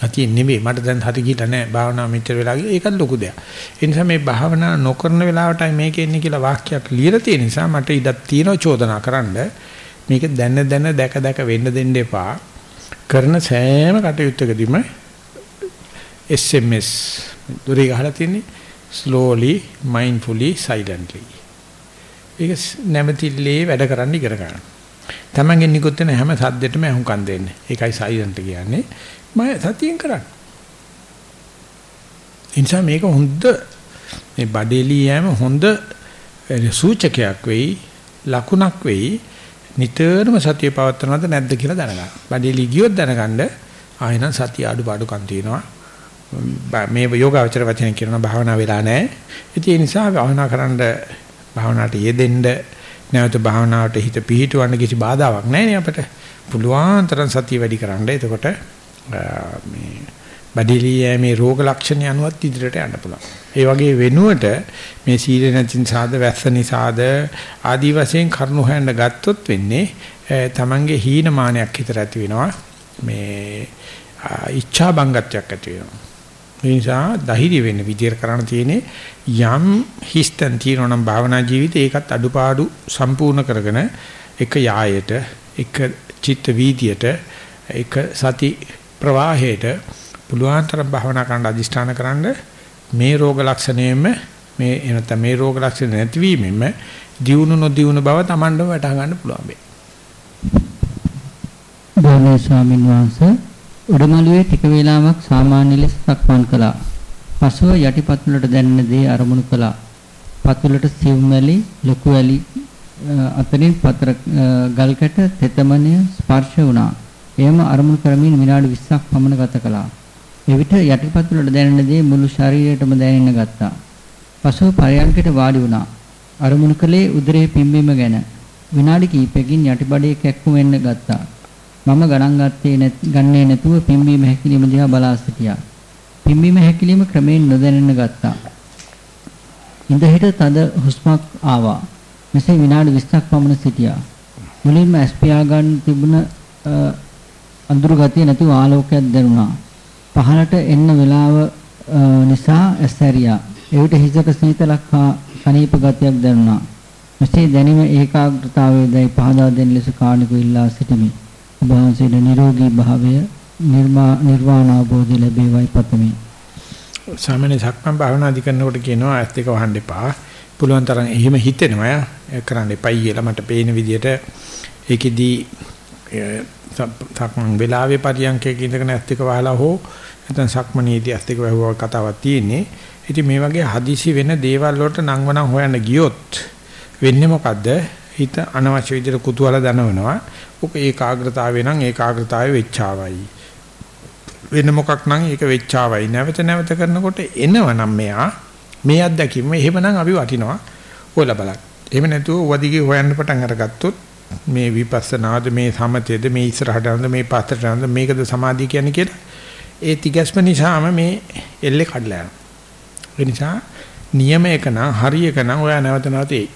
Speaker 1: සතියේ නෙවෙයි මට දැන් හරි ගිහිල්ලා නැහැ භාවනාව මෙච්චර වෙලා ගියා ඒකත් ලොකු දෙයක්. ඒ නිසා මේ භාවනා නොකරන වෙලාවටයි මේක එන්නේ කියලා වාක්‍යයක් ලියලා තියෙන නිසා මට ඉඩක් තියෙනවා චෝදනා කරන්න. මේක දැන දැන දැක දැක වෙන්න දෙන්න එපා. කරන සෑම කටයුත්තකදීම SMS දුරේ ගහලා තියෙන්නේ slowly mindfully silently. ඒක නැවතිල්ලේ වැඩ කරන්න ඉගෙන ගන්න. තමන්ගෙන් නිකුත් වෙන හැම සද්දෙටම අහුම්කම් දෙන්න. ඒකයි silent කියන්නේ. මම සතියෙන් කරන්නේ. ඉන්සා මේක හොඳ මේ බඩේලී යෑම හොඳ සූචකයක් වෙයි ලකුණක් වෙයි නිතරම සතිය පවත්වනවද නැද්ද කියලා දැනගන්න. බඩේලී ගියොත් දැනගන්න ආයෙනම් සතිය අඩුපාඩුකම් තියෙනවා. මේ යෝගාවචර වචන කියනවා භාවනා වෙලා නැහැ. ඒ නිසා භාවනා කරන්න භාවනාවට යෙදෙන්න නැවත භාවනාවට හිත පිහිටවන්න කිසි බාධාවක් නැහැ නේ අපිට. පුළුවන් තරම් සතිය වැඩි කරන්න. එතකොට මේ බඩේලියේ මේ රෝග ලක්ෂණ යනුවත් ඉදිරියට යන්න පුළුවන්. ඒ වගේ වෙනුවට මේ සීල නැතින් සාද වැස්ස නිසාද ආදි වශයෙන් කරුණු හොයන්න ගත්තොත් වෙන්නේ තමන්ගේ හීනමානයක් හිතට ඇති වෙනවා. මේ ඉච්ඡා බංගත්වයක් ඇති වෙනවා. ඒ නිසා ධෛර්ය වෙන්න විදියට කරන්න තියෙන්නේ යම් හිස්තන් තියෙනවා නම් භාවනා ජීවිතේ ඒකත් අඩුපාඩු සම්පූර්ණ කරගෙන එක යායට එක චිත්ත වීදියට එක සති ප්‍රවාහයට පුළුවන් තරම් භාවනා කරන්න අදිෂ්ඨාන කරන්න මේ රෝග ලක්ෂණයෙම මේ එනත මේ රෝග ලක්ෂණ නැතිවීමෙම දියුණු නොදියුණු බව Tamandම වටහා ගන්න පුළුවන් වෙයි.
Speaker 2: ගෞරවනීය ස්වාමීන් වහන්සේ උඩමළුවේ ටික වේලාවක් සාමාන්‍ය ලෙස සක්මන් කළා. පසුව යටිපතුලට දැනෙන දේ අරමුණු කළා. පතුලට සිව්මැලි, ලොකු වැලි අතරින් පතර ගල්කට තෙතමනය ස්පර්ශ වුණා. එයම අරමුණු කරමින් විනාඩි 20ක් පමණ ගත කළා. එවිට යටිපතුලට දැනෙන දේ මුළු ශරීරයටම දැනෙන්න ගත්තා. පසුව පරයන්කට වාඩි වුණා. අරමුණු කළේ උදරයේ පිම්බීම ගැන. විනාඩි කිහිපයකින් යටිබඩේ කැක්කුම් වෙන්න ගත්තා. මම ගණන් ගත්තේ ගන්නේ නැතුව පිම්බීම හැකිලිම දිහා බලා සිටියා. පිම්බීම හැකිලිම ක්‍රමයෙන් නොදැනෙන්න ගත්තා. ඉඳ හිට තද හුස්මක් ආවා. මෙසේ විනාඩි 20ක් පමණ සිටියා. මුලින්ම ඇස් පියා ගන්න තිබුණ අඳුරු ගතිය නැතුව ආලෝකයක් දැනුණා. පහළට එන්න වෙලාව නිසා ඇස් ඇරියා. එවිට හිසට සීතලක් හා සනීප ගතියක් දැනුණා. මෙසේ දැනීම ඒකාග්‍රතාවයේ දැයි පහදා දෙන ලෙස කාණික ඉල්ලා සිටිමි. ඔබ වහන්සේට නිරෝගී භාවය නිර්වාණ අවබෝධය ලැබේවයි පතමි.
Speaker 1: සාමාන්‍ය සක්මන් භාවනාදි කරනකොට කියනවා ඇස් දෙක වහන්න එපා. පුළුවන් තරම් එහෙම හිතෙනවා කරන්න එපයි කියලා මට පේන විදිහට ඒකෙදී සක්මන් වෙලාවේ පරියන්කේ ඉඳගෙන ඇස් දෙක වහලා හෝ නැත්නම් සක්මනේදී ඇස් දෙක වහුවා කතාවක් තියෙන්නේ. ඉතින් මේ වගේ හදිසි වෙන දේවල් වලට නංවනම් හොයන්න ගියොත් වෙන්නේ මොකද්ද? හිත අනවශ්‍ය විදිහට කුතුහල දනවනවා. ඔක ඒකාග්‍රතාවය නම් ඒකාග්‍රතාවය වෙච්චාවයි. වෙන මොකක් නම් ඒක වෙච්චාවයි. නැවත නැවත කරනකොට එනවනම් මෙයා මේ අත්දැකීම එහෙමනම් අපි වටිනවා. ඔයලා බලන්න. එහෙම නැතුව වදිගේ හොයන්න පටන් අරගත්තොත් මේ විපස්සනාද මේ සමතේද මේ ඉස්සරහට යනද මේ පස්සට යනද මේකද සමාධිය කියන්නේ කියලා ඒ තිගැස්ම නිසාම මේ එල්ලේ කඩලා යනවා. ඒ නිසා නියම එක නම් හරි එක නම් ඔයා නැවත නැවත එයි.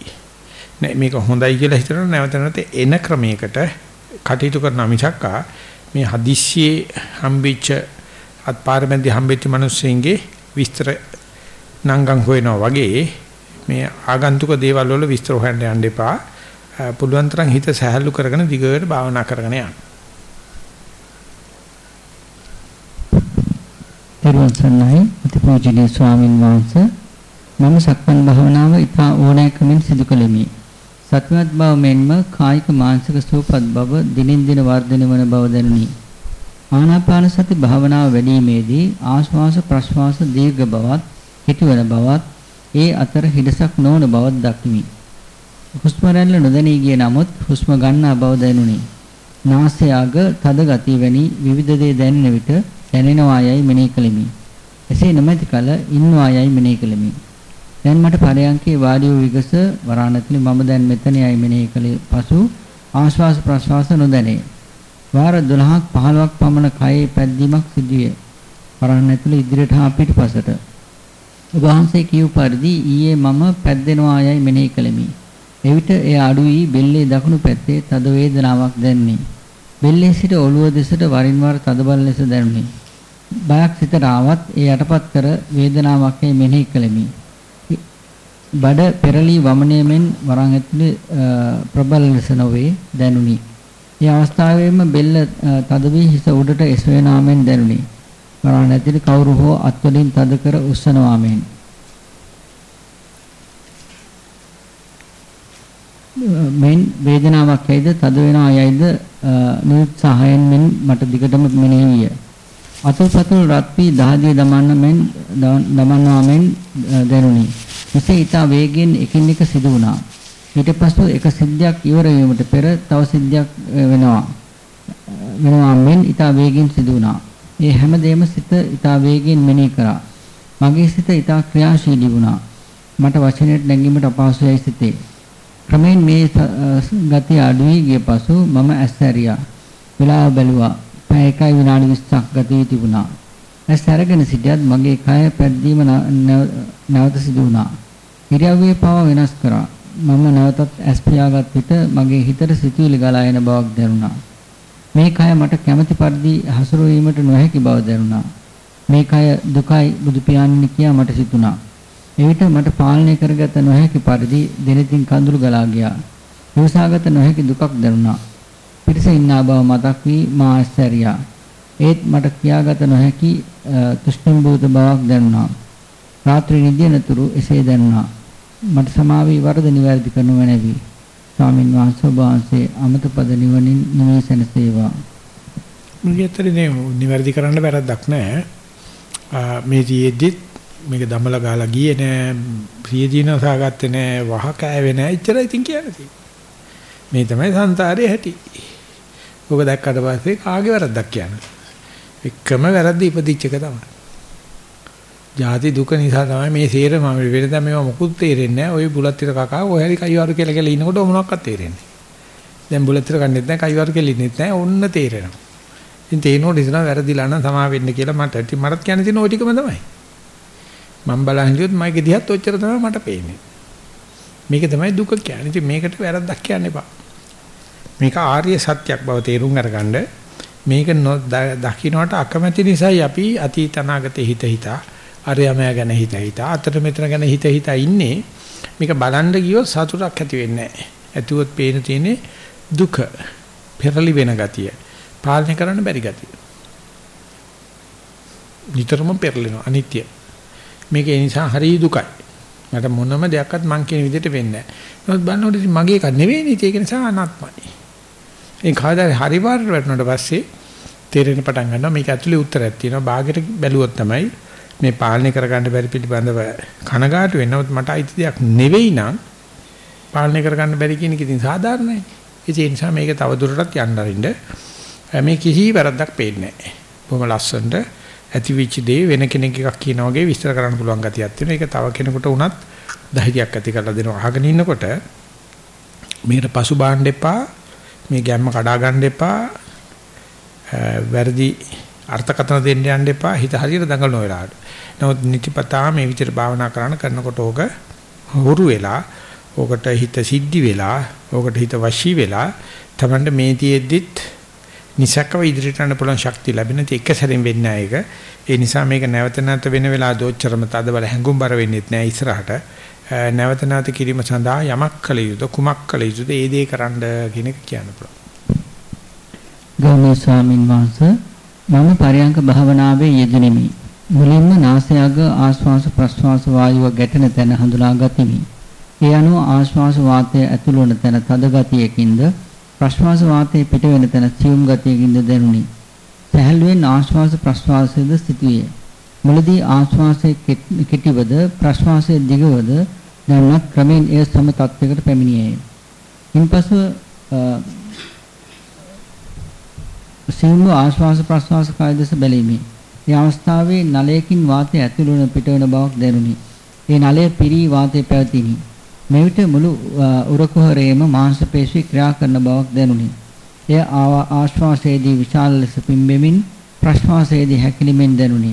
Speaker 1: මේක හොඳයි කියලා හිතන නැවත නැවත එන ක්‍රමයකට කටයුතු කරන මිසක්කා මේ හදිස්සියේ හම්බෙච්ච අත්පාරමැදි හම්බෙච්ච මිනිස්සුන්ගේ විස්තර නංගන් හොයනවා වගේ මේ ආගන්තුක දේවල් වල විස්තර හොයන්න යන්න එපා. පුළුවන් තරම් හිත සැහැල්ලු කරගෙන දිගට භාවනා කරගෙන යන්න.
Speaker 2: දරුවන් සන්නයි අතිපූජනීය ස්වාමින් වහන්සේ මම සක්මන් භාවනාව ඉතා ඕනෑකමින් සිදු කළෙමි. සත්‍යවත් බව මෙන්ම කායික මානසික සුවපත් බව දිනින් දින වර්ධනය වන බව දැනුනි. ආනාපාන සති භාවනාව වැඩිීමේදී ආශ්වාස ප්‍රශ්වාස දීර්ඝ බවත් හිතවන බවත් ඒ අතර හිඩසක් නොවන බවත් දක්මි. හුස්ම රැල්ල නොදැනී ගිය නමුත් හුස්ම ගන්නා බව දැනුනි. නාසය අග තද ගතිය වැනි විවිධ දේ දැනෙන විට දැනෙනවා යයි මෙනෙහි කළෙමි. එසේ නොමැති කල ඉන්නවා යයි මෙනෙහි කළෙමි. දැන් මට පරයන්කේ වාඩි වූ විගස වරාණතුනි මම දැන් මෙතන යයි මෙනෙහි කළේ පසු ආශ්වාස ප්‍රශ්වාස නොදැනේ. වාර 12ක් 15ක් පමණ කයේ පැද්දීමක් සිදුවේ. වරාණ ඇතුළේ ඉදිරියට හා පිටපසට. ඔබ වහන්සේ කියු පරිදි ඊයේ මම පැද්දෙනවා යයි මෙනෙහි කළෙමි. එවිට එය අඩු වී බෙල්ලේ දකුණු පැත්තේ තද වේදනාවක් දැනුනි. බෙල්ලේ සිට ඔළුව දෙසට වරින් වර තදබල ලෙස දැනුනි. බයක් සිතට ආවත් ඒ යටපත් කර වේදනාවක් යයි මෙනෙහි කළෙමි. බඩ පෙරලී වමනය මෙන් වරන් ඇතුලේ ප්‍රබල ලෙස නොවේ දැනුනි. මේ අවස්ථාවේම බෙල්ල තද වී හිස උඩට එසවෙනා මෙන් දැනුනි. වරන් ඇතුලේ කවුරු හෝ අත්වලින් තද කර උස්සනවා මෙන්. මෙන් වේදනාවක් යයිද තද වෙනවා යයිද නිරුත්සාහයෙන් මෙන් මට දිගටම මෙනෙහි විය. අතුල්පතුල් රත් වී දහදිය දමන්න මෙන් දමන්නවා මෙන් දැනුනි. මෙසේ ඊට වේගයෙන් එකින් එක සිදු වුණා. ඊට පසු එක සිද්ධියක් ඉවර වීමට පෙර තව සිද්ධියක් වෙනවා. වෙනවා මෙන් ඊට වේගයෙන් සිදු වුණා. මේ හැමදේම සිත ඊට වේගයෙන් මෙනෙහි කරා. මගේ සිත ඊට ක්‍රියාශීලී වුණා. මට වචනයට නැගීමට අපහසුයයි සිතේ. ක්‍රමෙන් මේ ගතිය අඩු වී ගිය පසු මම ඇස් ඇරියා. වෙලාව බැලුවා. පැය 1 විනාඩි 20ක් ගත වී තිබුණා. ඇස් අරගෙන සිටියත් මගේ කය පැද්දීම නැවත සිදු වුණා. ඉරියව්වේ පව වෙනස් කරා. මම නැවතත් ඇස් පියාගත් විට මගේ හිතට සිතුවිලි ගලා එන බවක් දැනුණා. මේ කය මට කැමැති පරිදි හසුරුවීමට නොහැකි බව දැනුණා. මේ කය දුකයි බුදු පියාණන් කියා මට සිතුණා. එවිට මට පාලනය කරගත නොහැකි පරිදි දෙනෙතින් කඳුළු ගලා ගියා. විවසාගත නොහැකි දුකක් දැනුණා. පිරිස ඉන්නා බව මතක් වී මා ඇස්සැරියා. ඒත් මට කියාගත නොහැකි තුෂ්ණිම්බූත බවක් දැනුණා. රාත්‍රී නිදිනතුරු එසේ දැනුණා. මට සමාවී වරද නිවැරදි කරනු මැනවි. ස්වාමින් වහන්සේ ඔබ වහන්සේ අමතපද නිවනින් නිමේ සැනසේවා.
Speaker 1: මුලියතරේ නිවැරදි කරන්න වැරද්දක් නැහැ. මේ ජීෙද්දිත් මේක දමලා ගාලා ගියේ නෑ ප්‍රියදීන සාගත්තේ නෑ වහ කෑවේ නෑ එච්චරයි ඉතින් කියන්නේ මේ තමයි සංසාරයේ හැටි. ඔබ දැක්කට පස්සේ කාගේ වැරද්දක් කියන්නේ? එකම වැරද්ද ඉපදිච්ච එක තමයි. ජාති දුක නිසා තමයි මේ සේරම වෙනද මේවා මොකුත් තේරෙන්නේ නැහැ. ওই බුලත් ටික කකා ඔය හරි කයිවාරු කියලා කියලා ඉනකොට මොනවක්වත් තේරෙන්නේ නැහැ. දැන් බුලත් ටික කන්නේත් නැහැ කයිවාරු කියලා ඉන්නෙත් නැහැ. ඔන්න තේරෙනවා. ඉතින් තේනෝට ඉතන වැරදිලා නම් සමා වෙන්න කියලා මට ඉතින් මටත් කියන්න තියෙන ওই ටිකම තමයි. මම බලන් හිටියොත් මගේ දිහත් ඔච්චර තමයි මට පේන්නේ. මේක තමයි දුක කියන්නේ. ඉතින් මේකට වැරද්දක් කියන්න එපා. මේක ආර්ය සත්‍යයක් බව තේරුම් අරගන්න මේක දකින්නට අකමැති නිසායි අපි අතීත අනාගතේ හිත හිතා අරයමයා ගැන හිත හිතා අතට මෙතන ගැන හිත හිතා ඉන්නේ මේක බලන්න ගියොත් සතුටක් ඇති වෙන්නේ නැහැ. ඇතුවත් පේන තියෙන්නේ දුක, පෙරලි වෙන ගතිය, පාලනය කරන්න බැරි ගතිය. නිතරම පෙරලෙනවා අනිත්‍ය. මේක ඒ නිසා හරි දුකයි. මට මොනම දෙයක්වත් මං කියන විදිහට වෙන්නේ නැහැ. නමුත් බලනකොට මගේ එක නෙවෙයි ඒක නිසා අනාත්මයි. ඒ කාදාරි හරි පාරට වැටුණාට පස්සේ තේරෙන පටන් ගන්නවා මේක ඇතුලේ උත්තරයක් තියෙනවා. බාගෙට බැලුවොත් තමයි මේ පාලනය කරගන්න බැරි පිළිබඳව කනගාටු වෙනවත් මට අයිති දෙයක් නෙවෙයි නම් පාලනය කරගන්න බැරි කියන එක ඉතින් සාධාරණයි. ඒ නිසා මේක තව දුරටත් යන්න අරින්න මේ කිසි වැරද්දක් පේන්නේ නැහැ. බොහොම ලස්සනට ඇති වෙච්ච දේ වෙන කෙනෙක් එකක් කියන වගේ විස්තර කරන්න පුළුවන් ගතියක් තියෙනවා. ඒක තව කෙනෙකුට උනත් ධෛර්යයක් ඇති කරලා දෙනවා. අහගෙන ඉන්නකොට මේකට පසු බාන්න එපා. මේ ගැම්ම කඩා ගන්න එපා. වැරදි අර්ථකථන දෙන්න යන්න එපා. හිත හරියට දඟලන වෙලාවට. නමුත් නිතිපතා මේ විදිහට භාවනා කරන කරනකොට ඕක හුරු වෙලා ඕකට හිත සිද්ධි වෙලා ඕකට හිත වශී වෙලා තමන්ට මේ තියෙද්දිත් නිසක්කව ඉදිරියට යන්න පුළුවන් ශක්තිය ලැබෙන තේ එක සැරින් වෙන්නේ නැහැ ඒක. ඒ නිසා මේක නැවත නැවත වෙන වෙලාව දෝච්චරම තද බල හැඟුම්බර වෙන්නේත් නැහැ ඉස්සරහට. නැවත නැවත කිරීම සඳහා යමක් කළ යුතු කුමක් කළ යුතුද ඒ දේ කරන්න කියන එක කියන්න පුළුවන්.
Speaker 2: ගෞරවනීය ස්වාමින් වහන්සේ මම පරයන්ක භාවනාවේ යෙදුණෙමි. මුලින්ම නාසයග ආශ්වාස ප්‍රශ්වාස වායුව ගැටෙන තැන හඳුනා ගතිමි. ඒ අනුව ආශ්වාස වාතය ඇතුළු වන තැන තද ගතියකින්ද ප්‍රශ්වාස වාතයේ පිට වෙන තැන සියුම් ගතියකින්ද දැනුනි. සැහැල්ලුවෙන් ආශ්වාස ප්‍රශ්වාසයේද සිටුවේ. මුලදී ආශ්වාසයේ කෙටිවද ප්‍රශ්වාසයේ දිගවද දැනුණත් ක්‍රමෙන් එය සම තත්වයකට පැමිණියේය. ඉන්පසු සිවුණු ආශ්වාස ප්‍රශ්වාස කාය දෙස බැලීමේ. මේ අවස්ථාවේ නලයකින් වාතය ඇතුළු වන පිටවන බවක් දැනුනි. ඒ නලය පිරී වාතය පැවතිනි. මෙවිට මුළු උරකුහරයේම මාංශ පේශී ක්‍රියා කරන බවක් දැනුනි. එය ආශ්වාසයේදී විශාල ලෙස පිම්බෙමින් ප්‍රශ්වාසයේදී හැකිලිමෙන් දැනුනි.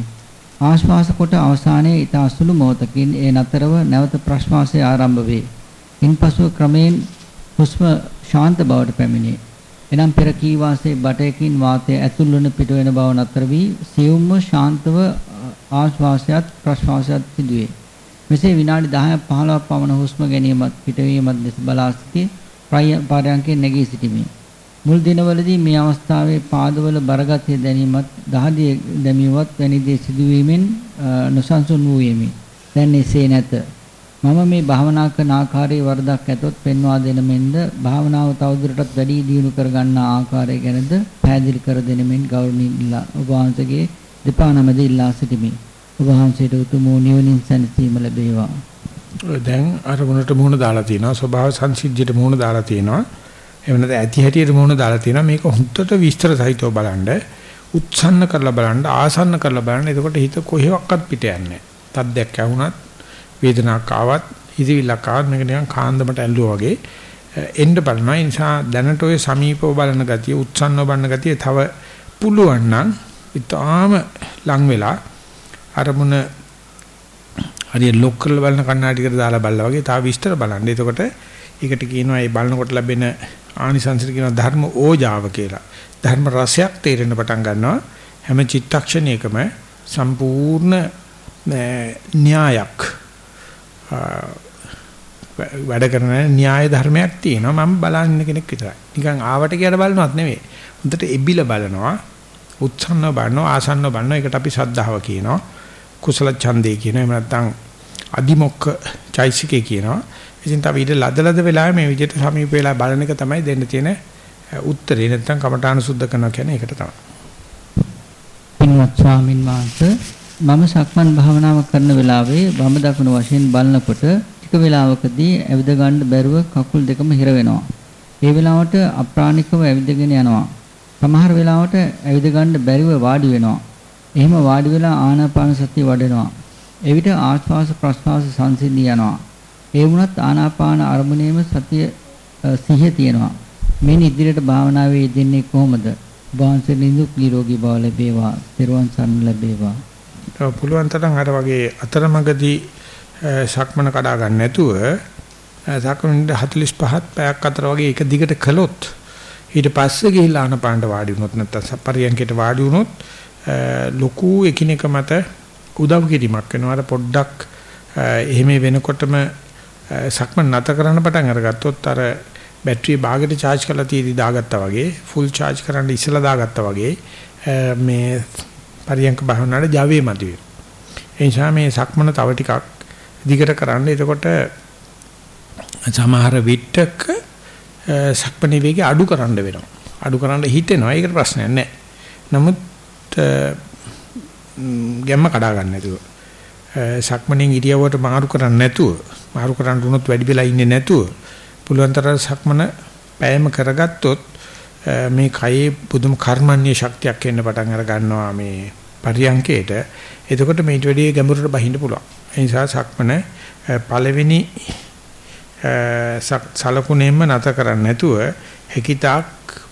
Speaker 2: ආශ්වාස කොට අවසානයේ ඊට අසුළු මොහොතකින් ඒ නතරව නැවත ප්‍රශ්වාසය ආරම්භ වේ. ඉන්පසු ක්‍රමයෙන් හුස්ම ශාන්ත බවට පැමිණේ. එනම් පෙර කී වාසයේ බටයකින් වාතය ඇතුල් වන පිට වෙන බව නතර වී සියුම්ව ශාන්තව ආශ්වාසයත් ප්‍රශ්වාසයත් සිදුවේ. මෙසේ විනාඩි 10ක් 15ක් පමණ හුස්ම ගැනීමත් පිටවීමත් දෙස බලා සිටි පාරයන්කේ නැගී සිටිමි. මුල් දිනවලදී මේ අවස්ථාවේ පාදවල බරගතිය දැනීමත් දහදිය දැමීමත් වැනි දේ සිදුවීමෙන් නොසන්සුන් වූ යෙමි. දැන් එසේ නැත. මම මේ භාවනා කරන ආකාරයේ වරදක් ඇතොත් පෙන්වා දෙන මෙන්ද භාවනාව තවදුරටත් වැඩි දියුණු කරගන්න ආකාරය ගැනද පැහැදිලි කර දෙන මෙන් ගෞරවණීය ඔබ වහන්සේගේ දෙපා නමද ඉල්ලා සිටිමි. ඔබ වහන්සේට උතුම් නිවනින් සැනසීම ලැබේවා.
Speaker 1: දැන් අරමුණට මුහුණ දාලා තිනවා ස්වභාව සංසිද්ධියට මුහුණ දාලා තිනවා එහෙම නැත්නම් ඇති හැටියට මුහුණ දාලා තිනවා මේක හොඳට විස්තර සහිතව බලන්න උත්සන්න කරලා බලන්න ආසන්න කරලා බලන්න එතකොට හිත කොහෙවත් පිට යන්නේ නැහැ. තද්දයක් ඇහුණත් වේදනාවක් ආවත් හිතවිල්ලක් ආවත් මේක නිකන් කාන්දමට ඇල්ලුවා වගේ එන්න බලනවා ඒ නිසා දැනට ඔය සමීපව බලන ගතිය උත්සන්නව බලන ගතිය තව පුළුවන් නම් ඊටාම ලං වෙලා අරමුණ හරිය ලොක් කරලා බලන කණ්ණාඩියකට දාලා බලලා වගේ තව විස්තර බලන්න. එතකොට ඒකට කියනවා මේ බලනකොට ලැබෙන ආනිසංසට කියනවා ධර්ම ඕජාව කියලා. ධර්ම රසයක් තේරෙන්න පටන් ගන්නවා. හැම චිත්තක්ෂණයකම සම්පූර්ණ න්‍යායක් වැඩ කරන න්‍යාය ධර්මයක් තියෙනවා මම බලන්න කෙනෙක් විතරයි. නිකන් ආවට කියලා බලනවත් නෙවෙයි. හොඳට එබිල බලනවා, උත්සන්න බලනවා, ආසන්න බලනවා. ඒකට අපි ශ්‍රද්ධාව කියනවා. කුසල ඡන්දේ කියනවා. එහෙම නැත්නම් අදිමොක්ක චෛසිකේ කියනවා. ඉතින් තව ඊට ලදලද වෙලාවේ මේ විදිහට සමීප වෙලා බලන එක තමයි දෙන්න තියෙන උත්තරේ. නැත්නම් කමඨාන සුද්ධ කරනවා කියන්නේ ඒකට තමයි.
Speaker 2: පින්වත් ස්වාමින් වහන්සේ මම සක්මන් භාවනාව කරන වෙලාවේ වම දකුණු වශයෙන් බලනකොට ටික වෙලාවකදී ඇවිද ගන්න බැරුව කකුල් දෙකම හිර වෙනවා. ඒ වෙලාවට අප්‍රාණිකව ඇවිදගෙන යනවා. සමහර වෙලාවට ඇවිද ගන්න බැරිව වාඩි වෙනවා. එහෙම වාඩි වෙලා ආනාපාන සතිය වඩනවා. එවිට ආශ්වාස ප්‍රශ්වාස සංසිඳී යනවා. ඒ වුණත් ආනාපාන අරමුණේම සතිය සිහිය තියෙනවා. මේ ඉදිරියට භාවනාවේ යෙදෙන්නේ කොහොමද? වහන්සේ නිදුක් නිරෝගී බව ලැබේවා. ත්වන් සරණ ලැබේවා.
Speaker 1: පුළුවන් තරම් අර වගේ අතරමඟදී සක්මන කඩා ගන්න නැතුව සක්මන 45ත් පැයක් අතර වගේ එක දිගට කළොත් ඊට පස්සේ ගිහිල්ලා ආනපානට වාඩි වුණොත් නැත්නම් සපරියන්කයට වාඩි වුණොත් ලොකු එකිනෙක මත උදව් කිරීමක් වෙනවා. අර පොඩ්ඩක් එහෙම වෙනකොටම සක්මන් නැත කරන්න පටන් අරගත්තොත් අර බැටරිය බාගෙට charge කරලා තියදී දාගත්තා වගේ full charge කරන්න ඉස්සලා දාගත්තා වගේ මේ පරියංක භාවනාවේ Java මතුවේ. ඒ නිසා මේ සක්මන තව ටිකක් දිගට කරන්න. එතකොට සමහර විටක සක්මණේ වේගය අඩු කරන්න වෙනවා. අඩු කරන්න හිතෙනවා. ඒකට ප්‍රශ්නයක් නැහැ. නමුත් ගැම්ම කඩා ගන්න නැතුව සක්මණෙන් ඉරියව්වට මාරු කරන්නේ නැතුව මාරු කරන්න උනොත් වැඩි වෙලා ඉන්නේ නැතුව පුළුවන් තරම් සක්මන පෑයම කරගත්තොත් මේ කයේ පුදුම කර්මන්නේ ශක්තියක් එන්න පටන් අර ගන්නවා මේ පරියංකේට. එතකොට මේට වැඩි ගැඹුරට බහින්න පුළුවන්. ඒ නිසා සක්මන පළවෙනි සලකුණෙන්ම නැත කරන්නේ නැතුව හැකිතාක්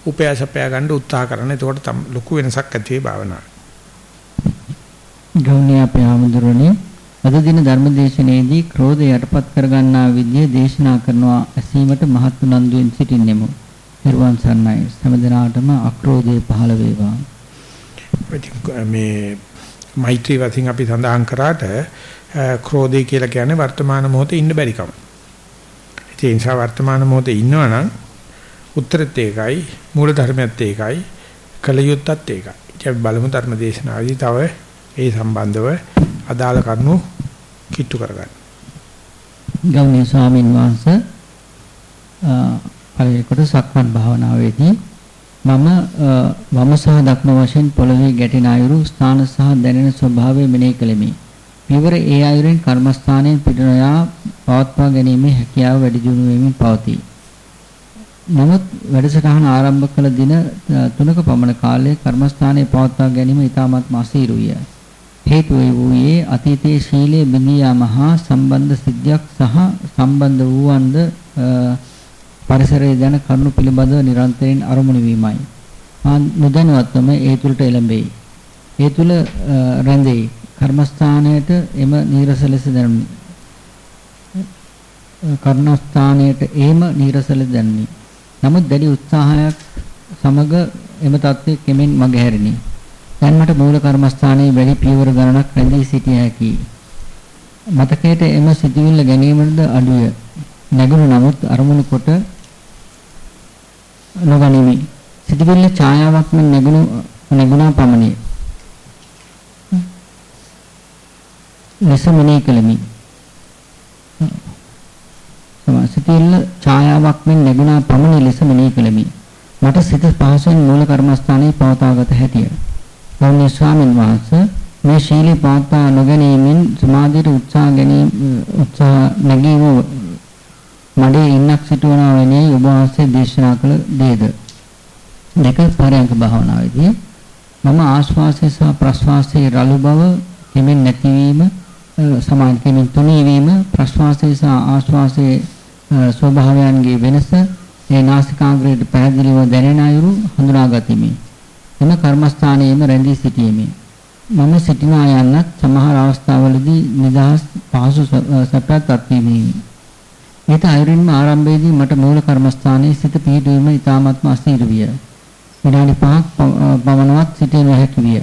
Speaker 1: උපයාසපයා ගන්න උත්සාහ කරන. එතකොට ලොකු වෙනසක් ඇති වෙයි භාවනාවේ.
Speaker 2: ගෞණ්‍ය අපේ ආමඳුරනේ අද දින ධර්මදේශනයේදී ක්‍රෝධය යටපත් කරගන්නා විදිය දේශනා කරනවා ඇසීමට මහත් උනන්දුවෙන් සිටින්නෙමු. නිර්වාණ සරණයි හැමදිනාටම අක්‍රෝධය පහළ වේවා.
Speaker 1: මේ මෛත්‍රී වශයෙන් අපි සඳහන් කරාට ක්‍රෝධය කියලා කියන්නේ වර්තමාන මොහොතේ ඉන්න බැරි කම. ඒ නිසා වර්තමාන මොහොතේ ඉන්නවනම් උත්තරත් ඒකයි මූල ධර්මයත් ඒකයි කලියුත්තත් ඒකයි. ඉතින් බලමු ධර්ම දේශනාවේදී තව ඒ සම්බන්ධව අදාළ කරුණු කිට්ටු කරගන්න.
Speaker 2: ගෞරවනීය ස්වාමින් වහන්සේ පළවෙනි කොට සක්මන් භාවනාවේදී මම වම සහ දකුණ වශයෙන් පොළවේ ගැටෙන අයුරු ස්ථාන සහ දැනෙන ස්වභාවය මෙනෙහි කෙලිමි. මෙවර ඒ අයුරෙන් කර්මස්ථානයෙන් පිට නොයා පවත්වා ගැනීමේ හැකියාව වැඩි දියුණු වෙමින් පවතී. නමුත් වැඩසටහන ආරම්භ කළ දින 3ක පමණ කාලයේ කර්මස්ථානයේ පවත්වා ගැනීම ඉතාමත් අසීරුය. හේතු වූයේ අතීතයේ ශීලයේ බිඳියා මහා සම්බන්ධ සිද්ධියක් සහ සම්බන්ධ වූවන්ද පරිසරයේ දැන කරුණු පිළිබඳව නිරන්තරයෙන් අරමුණු වීමයි. මා නොදැනුවත්වම ඒ තුලට එළඹෙයි. ඒ තුල රැඳෙයි. කර්මස්ථානයට එම නීරස ලෙස දැනුනි. කර්ණස්ථානයට ඒම නීරස ලෙස දැනුනි. නමුත් දැඩි උත්සාහයක් සමග එම தත්ත්වයේ කෙමෙන් මගහැරිනි. දැන් මට මූල කර්මස්ථානයේ වැඩි පියවර ගණනක් රැඳී සිටිය හැකියි. මතකයට එම සිදුවිල්ල ගැනීමද අඩුය. නැගුණු නමුත් අරමුණු කොට නොගනිමි. සිදුවිල්ල ඡායාවක් මෙන් නැගුණු නැගුණා පමණි. ලෙස මෙනෙහි කළමි. සිතිල්ල ඡායාවක් මෙන් නැගුණා පමණි ලෙස මෙනෙහි කළමි. මට සිත පහසෙන් මූල කර්මස්ථානයේ පවතාගත හැකිය. ගෞරවනීය ස්වාමීන් වහන්සේ මේ ශීලී පවත්වා නොගැනීමෙන් සමාධියට උත්සාහ ගැනීම උත්සාහ නැගීම මඩේ ඉන්නක් සිටවනවා වෙන්නේ ඔබ වහන්සේ දේශනා කළ දේද? දෙක පරයන්ක භාවනාවේදී මම ආශ්වාසය සහ ප්‍රශ්වාසයේ රළු බව කෙමෙන් නැතිවීම සමාන කෙමෙන් තුනී වීම ප්‍රශ්වාසය සහ ආශ්වාසයේ ස්වභාවයන්ගේ වෙනස ඒ නාසිකාග්‍රයට පැහැදිලිව දැනෙන අයුරු හඳුනා ගතිමි. එම කර්මස්ථානයේම රැඳී සිටීමේ මම සිටිනා යන්නත් සමහර අවස්ථාවලදී නිදහස් පහසු සැපත් අත්වීමේ මේත අයුරින්ම ආරම්භයේදී මට මූල කර්මස්ථානයේ සිට පිහිටීම ඉතාමත්ම අසීරු විය. විනාඩි 5ක් පමණවත් සිටිය නොහැකි විය.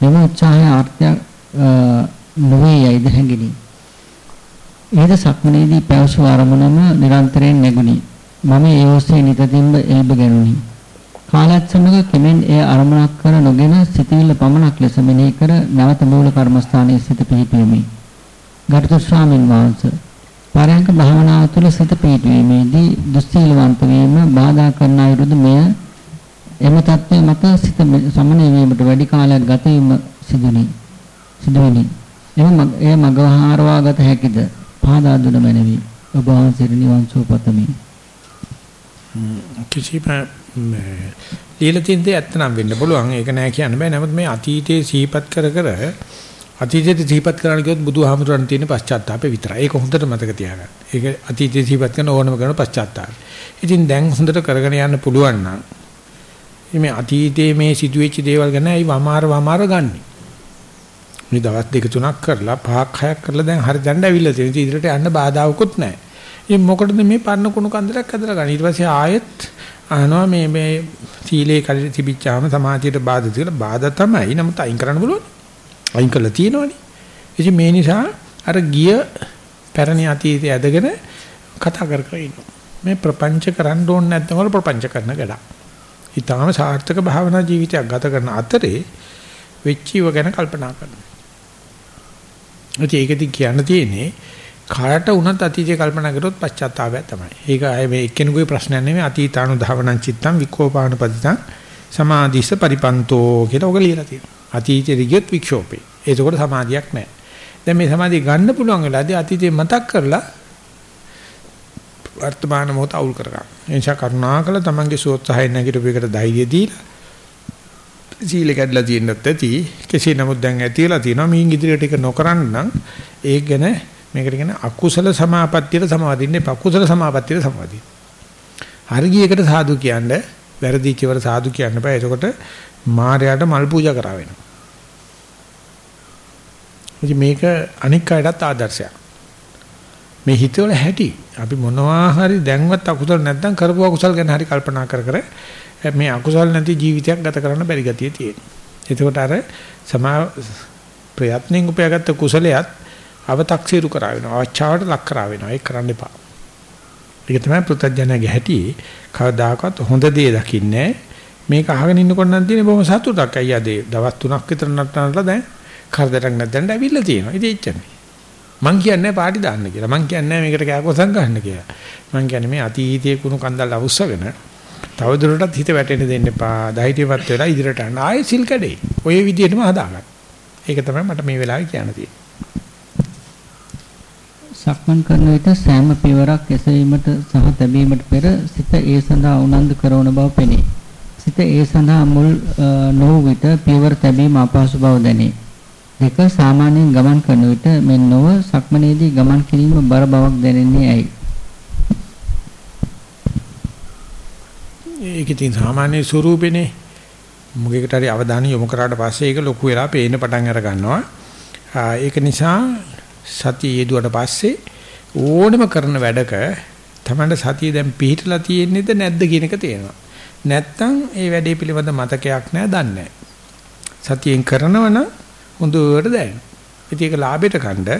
Speaker 2: මෙම උත්සාහය අර්ථයක් නොවේ යයිද හැඟිනි. ඊට සක්මනේදී පැවසු ආරමුණම නිරන්තරයෙන් නැගුණි. මම ඒ ඔස්සේ නිතින්ම එල්බ ගැනුණි. කාලයත් සමග කෙමෙන් එය අරමුණක් කර නොගෙන සිටිවිල්ල පමණක් ලෙස මෙනෙහි කර නැවත මූල කර්මස්ථානයේ සිට පිහිටීමේ. ගරුතර ස්වාමීන් වහන්සේ පරයන්ක භාවනාව තුළ සිත පිහිටීමේදී දුස්සීලවන්ත වීම බාධා කරන අයුරුද මෙය එම தත්ත්වය මත සිත සමනය වීමට වැඩි කාලයක් ගත වීම සිදුනි. සිදුවිනි. එම එය මගහාරවා ගත හැකිද? පහදා දුන මැනවි. ඔබ වහන්සේට නිවන් සුව පතමි.
Speaker 1: කිසිම লীලා තින්ද ඇත්තනම් වෙන්න පුළුවන්. ඒක නෑ කියන්න බෑ. නමුත් මේ අතීතයේ සිහිපත් කර කර අතීතයේ සිහිපත් කරන්න කිව්වොත් බුදුහාමුදුරන් තියෙන පශ්චාත්තාපය විතරයි. ඒක හොඳට මතක තියාගන්න. ඒක අතීතයේ සිහිපත් කරන ඕනම කරන පශ්චාත්තාපය. ඉතින් දැන් හොඳට කරගෙන යන්න පුළුවන් නම් මේ අතීතයේ මේ සිදුවෙච්ච දේවල් ගැන අයි වමාර වමාර ගන්නෙ. මේ දවස් දෙක තුනක් කරලා පහක් හයක් කරලා දැන් හරි දණ්ඩ ඇවිල්ලා තියෙනවා. ඉදිරියට යන්න බාධාවකුත් නැහැ. ඉතින් මොකටද මේ පරණ කුණු කන්දලක් ඇදලා ගන්න. ඊට පස්සේ ආයෙත් අහනවා මේ මේ සීලේ කලින් තිබිච්චාම සමාධියට බාධා කියලා බාධා තමයි. නමුත් අයින් කරන්න බලන්න. අයින් කළා තියෙනවනේ. ඉතින් මේ නිසා අර ගිය පැරණි අතීතය ඇදගෙන කතා කර කර ඉන්නවා. මේ ප්‍රපංච කරන්න ඕනේ නැත්නම් වල ප්‍රපංච කරන ගඩක්. ඊටාම සාර්ථක භාවනා ජීවිතයක් ගත කරන අතරේ වෙච්චිව ගැන කල්පනා කරනවා. ඉතින් ඒකදී කියන්න තියෙන්නේ කාට වුණත් අතීතය කල්පනා කරොත් පශ්චාත්තාපය තමයි. ඒක ආයේ මේ එක්කෙනෙකුගේ ප්‍රශ්නයක් නෙමෙයි අතීතානුධාවනං චිත්තං විකෝපානුපදිතං සමාධිස්ස පරිපන්තෝ කියලා ඔක ලියලා තියෙනවා. අතීතයේ ගියොත් වික්ෂෝපේ. ඒකෝට සමාධියක් නැහැ. දැන් මේ සමාධිය ගන්න පුළුවන් වෙලාදී අතීතේ මතක් කරලා වර්තමාන මොහොත අවුල් කරගන්න. ඒ නිසා කරුණාකර තමන්ගේ සෝත්සහය නැගිටපු එකට ධෛර්යය දීලා සීල කැඩලා තියෙනත් ඇති කෙසේ නමුත් දැන් ඇතිලා තියෙනවා මින් ඉදිරියට එක නොකරන්න නම් ඒක ගැන මේකට කියන අකුසල සමාපත්තියට සමාදින්න එපා කුසල සමාපත්තියට සමාදින්න. හරියකට සාදු කියන්නේ වැරදිච්චවර සාදු කියන්න බෑ. එතකොට මායයට මල් පූජා කරා වෙනවා. ඉතින් මේක අනික් අයටත් ආදර්ශයක්. මේ හිතවල හැටි අපි මොනවා හරි දැන්වත් අකුසල නැත්නම් කරපු අකුසල ගැන හරි කල්පනා කර කර මේ අකුසල නැති ජීවිතයක් ගත කරන්න බැරි ගතිය තියෙනවා. එතකොට අර සමා ප්‍රයත්නෙන් උපයාගත්ත කුසලයක් අව탁සීරු කරා වෙනවා. අවචාවට ලක් කරා වෙනවා. ඒක කරන්න එපා. ඒක තමයි පෘථජනගේ හැටි. කවදාකවත් හොඳ දේ දකින්නේ මේක අහගෙන ඉන්නකොට නම් තියෙන බොහොම සතුටක්. අයියා දේ දවස් 3ක් විතර නටනලා දැන් කරදරයක් නැත්නම් ඇවිල්ලා තියෙනවා. ඉතින් එච්චරයි. මං කියන්නේ පාටි දාන්න කියලා. මං කියන්නේ මේකට කෑකොසම් ගන්න කියලා. මං කියන්නේ මේ අතීතයේ කුණු කන්දල් අවුස්සගෙන තවදුරටත් හිත වැටෙන්න දෙන්න එපා. ධෛර්යවත් වෙලා ඉදිරියට යන්න. ආයෙ සිල් කැඩේ. ඔය විදිහටම හදාගන්න. ඒක තමයි මට මේ වෙලාවේ කියන්න තියෙන්නේ.
Speaker 2: සක්මන් කරන විට සෑම පියවරක් එසවීමට සහ තැබීමට පෙර සිත ඒ සඳහා උනන්දු කරන බව පෙනේ. සිත ඒ සඳහා මුල් නොවු විට පියවර තැබීම අපහසු බව දැනේ. දෙක සාමාන්‍යයෙන් ගමන් කරන විට මෙන් නොව සක්මනේදී ගමන් කිරීම බර බවක් දැනෙන්නේ ඇයි?
Speaker 1: ඒකේ තියෙන සාමාන්‍ය ස්වරූපෙනේ මොකෙකට හරි අවධානය යොමු කරාට පස්සේ ඒක ලොකු වෙලා පේන්න පටන් අර ගන්නවා. ඒක නිසා සතිය යෙදුවට පස්සේ ඕනම කරන වැඩක තමයි සතිය දැන් පිහිටලා තියෙන්නේද නැද්ද කියන එක තේරෙනවා. නැත්තම් ඒ වැඩේ පිළිබඳ මතකයක් නැහැ දන්නේ සතියෙන් කරනවනම් හොඳට දැනෙනවා. ඉතින් ඒක ලාභයට කණ්ඩ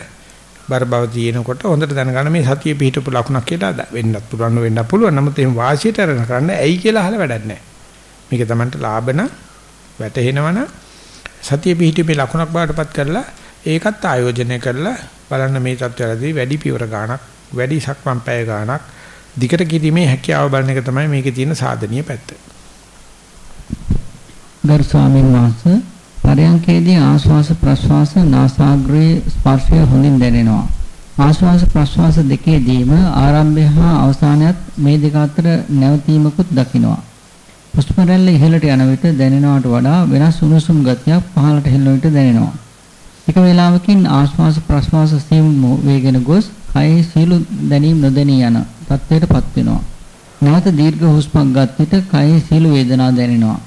Speaker 1: බර බව තියෙනකොට හොඳට දැනගන්න මේ සතිය පිහිටපු ලකුණක් කියලා වෙන්නත් පුළුවන් වෙන්නත් පුළුවන්. නමුත් එහෙම වාසියට අරගෙන කරන්න ඇයි කියලා අහලා වැඩක් නැහැ. මේක තමන්ට ලාභන වැටහෙනවනම් සතිය පිහිටීමේ ලකුණක් බවටපත් කරලා ඒකත් ආයෝජනය කරලා බලන්න මේ තත්ත්වවලදී වැඩි පියවර ගාණක් වැඩි සක්මන් පැය ගාණක් දිකට කිරීමේ හැකියාව බලන එක තමයි මේකේ තියෙන සාධනීය පැත්ත.
Speaker 2: ගරු ස්වාමීන් වහන්සේ පරයන්කේදී ආශ්වාස ප්‍රශ්වාස නාසාග්‍රේ ස්පර්ශය හොඳින් දැනෙනවා. ආශ්වාස ප්‍රශ්වාස දෙකේදීම ආරම්භය හා අවසානයත් මේ දෙක අතර නැවතීමකුත් දකිනවා. හුස්ම රැල්ල ඉහළට යන විට දැනෙනවට වඩා වෙනස් උණුසුම් ගතියක් පහළට හෙළන විට දැනෙනවා. ටික වේලාවකින් ආශ්වාස ප්‍රශ්වාස සීම වේගෙන ගොස් කයේ සීළු දැනීම නොදැනී යන තත්ත්වයටපත් වෙනවා. නැවත දීර්ඝ හුස්මක් ගත් විට කයේ සීළු වේදනා දැනෙනවා.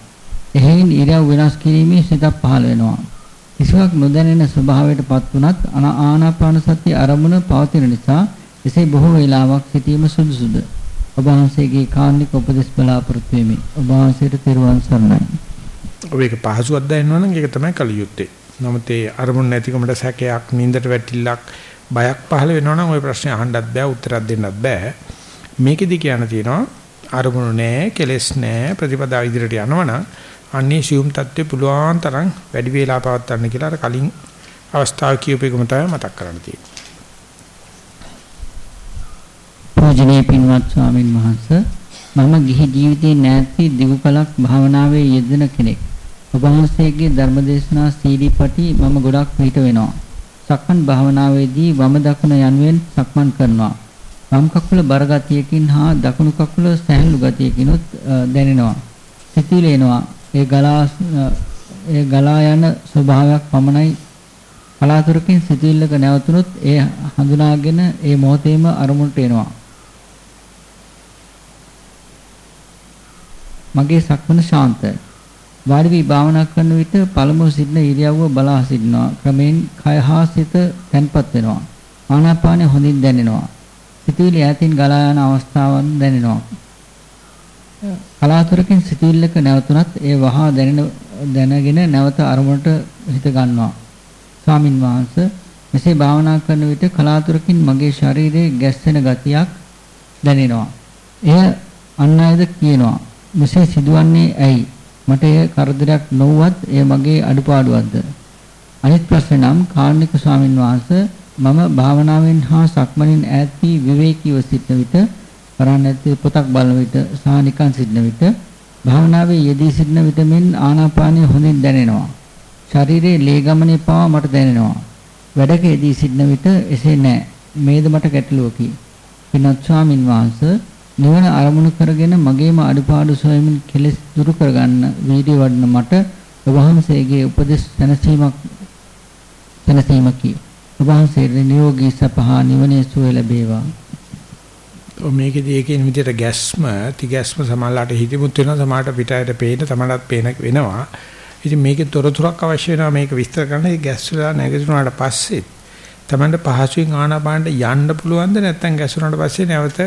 Speaker 2: එහෙයින් ඉරියව් වෙනස් කිරීමේ සිතක් පහළ වෙනවා. කිසිවක් නොදැනෙන ස්වභාවයටපත් වුණත් ආනාපාන සතිය අරමුණ පවතින නිසා එසේ බොහෝ වේලාවක් සිටීම සුදුසුද? ඔබ වහන්සේගේ කාර්නික උපදෙස් බලාපොරොත්තු වෙමි. ඔබ වහන්සේට තෙරුවන් සරණයි.
Speaker 1: ඔබ ඒක පහසුවක් දැනනවා නම් ඒක තමයි කල යුත්තේ. නමුත් ඒ අරමුණ නැතිකමට සැකයක්, නින්දට වැටිල්ලක්, බයක් පහළ වෙනවා නම් ওই ප්‍රශ්නේ අහන්නත් බෑ උත්තරයක් දෙන්නත් බෑ. මේකෙදි කියන්න තියෙනවා අරමුණු නෑ, කෙලෙස් නෑ, ප්‍රතිපදා ඉදිරියට යනවනම් අන්නේ සියුම් தත්ත්වේ පුළුවන් තරම් වැඩි වේලා පවත්වන්න කියලා අර කලින් අවස්ථාව කියූපේකම තමයි මතක් කරන්න තියෙන්නේ.
Speaker 2: පූජනීය පින්වත් ස්වාමින් වහන්සේ මම ගිහි ජීවිතේ නැති දිගු කලක් භාවනාවේ යෙදෙන කෙනෙක්. ඔබ වහන්සේගේ ධර්මදේශනා CD පටි මම ගොඩක් පිට වෙනවා. සක්මන් භාවනාවේදී වම දකුණ යනුවෙන් සක්මන් කරනවා. වම් කකුල බර ගතියකින් හා දකුණු කකුල සැහැල්ලු ගතියකිනුත් දැනෙනවා. සිතිවිලි එනවා. ඒ ගලා ඒ ගලා යන ස්වභාවයක් පමණයි කලාතුරකින් සිතිවිල්ලක නැවතුනොත් ඒ හඳුනාගෙන ඒ මොහොතේම අරමුණට එනවා. මගේ සක්මන ශාන්තයි. වාඩි වී භාවනා කරන විට පළමුව සිටින ඉරියව්ව බලා සිටිනවා. ක්‍රමෙන් කය හා සිත තැන්පත් වෙනවා. ආනාපානය හොඳින් දැනෙනවා. සිතුවිලි ඈතින් ගලා යන අවස්ථාවන් දැනෙනවා. කලාතුරකින් සිතුවිල්ලක නැවතුනත් ඒ වහා දැනෙන දැනගෙන නැවත අරමුණට හිත ගන්නවා. ස්වාමින් වහන්සේ මෙසේ භාවනා කරන විට කලාතුරකින් මගේ ශරීරයේ ගැස්සෙන ගතියක් දැනෙනවා. එය අන් අයද කියනවා. මෙසේ සිදුවන්නේ ඇයි? මට එය කරදරයක් නොවුවත් එය මගේ අඩුපාඩුවක්ද? අනිත් ප්‍රශ්නේ නම් කාර්නික ස්වාමින් වහන්සේ මම භාවනාවෙන් හා සක්මණෙන් ඈත් වී විවේකීව සිටන විට කරන්නේ පොතක් බලන විට සහ නිකන් සිටන විට භාවනාවේ යෙදී සිටන විට මෙන් ආනාපානය හොඳින් දැනෙනවා. ශරීරයේ ලේ ගමනේ පවා මට දැනෙනවා. වැඩක යෙදී සිටන විට එසේ නැහැ. මේද මට ගැටලුවකි. පින්වත් ස්වාමින් වහන්සේ නිවන අරමුණු කරගෙන මගේම අඩුපාඩු සොයමින් කෙලෙස් දුරු කරගන්න වීඩියෝ වඩන මට ඔබ වහන්සේගේ උපදෙස් දැනසීමක් දැනසීමකි. ඔබ වහන්සේට නියෝගී සපහා නිවනේ සුවය ලැබේවා.
Speaker 1: ඔ මේකේදී ඒකේ විදිහට ගැස්ම, තිගැස්ම සමාලාට හිතමුත් වෙනවා සමාලට පිටයට පේන තමලත් පේන වෙනවා. ඉතින් මේකේ තොරතුරක් අවශ්‍ය වෙනවා මේක විස්තර කරන්න. ඒ ගැස් වල නැගිටිනාට පස්සේ තමන්ට පහසුවෙන් ආනාපානට යන්න පුළුවන්ද නැත්නම් ගැස් වුණාට පස්සේ නැවත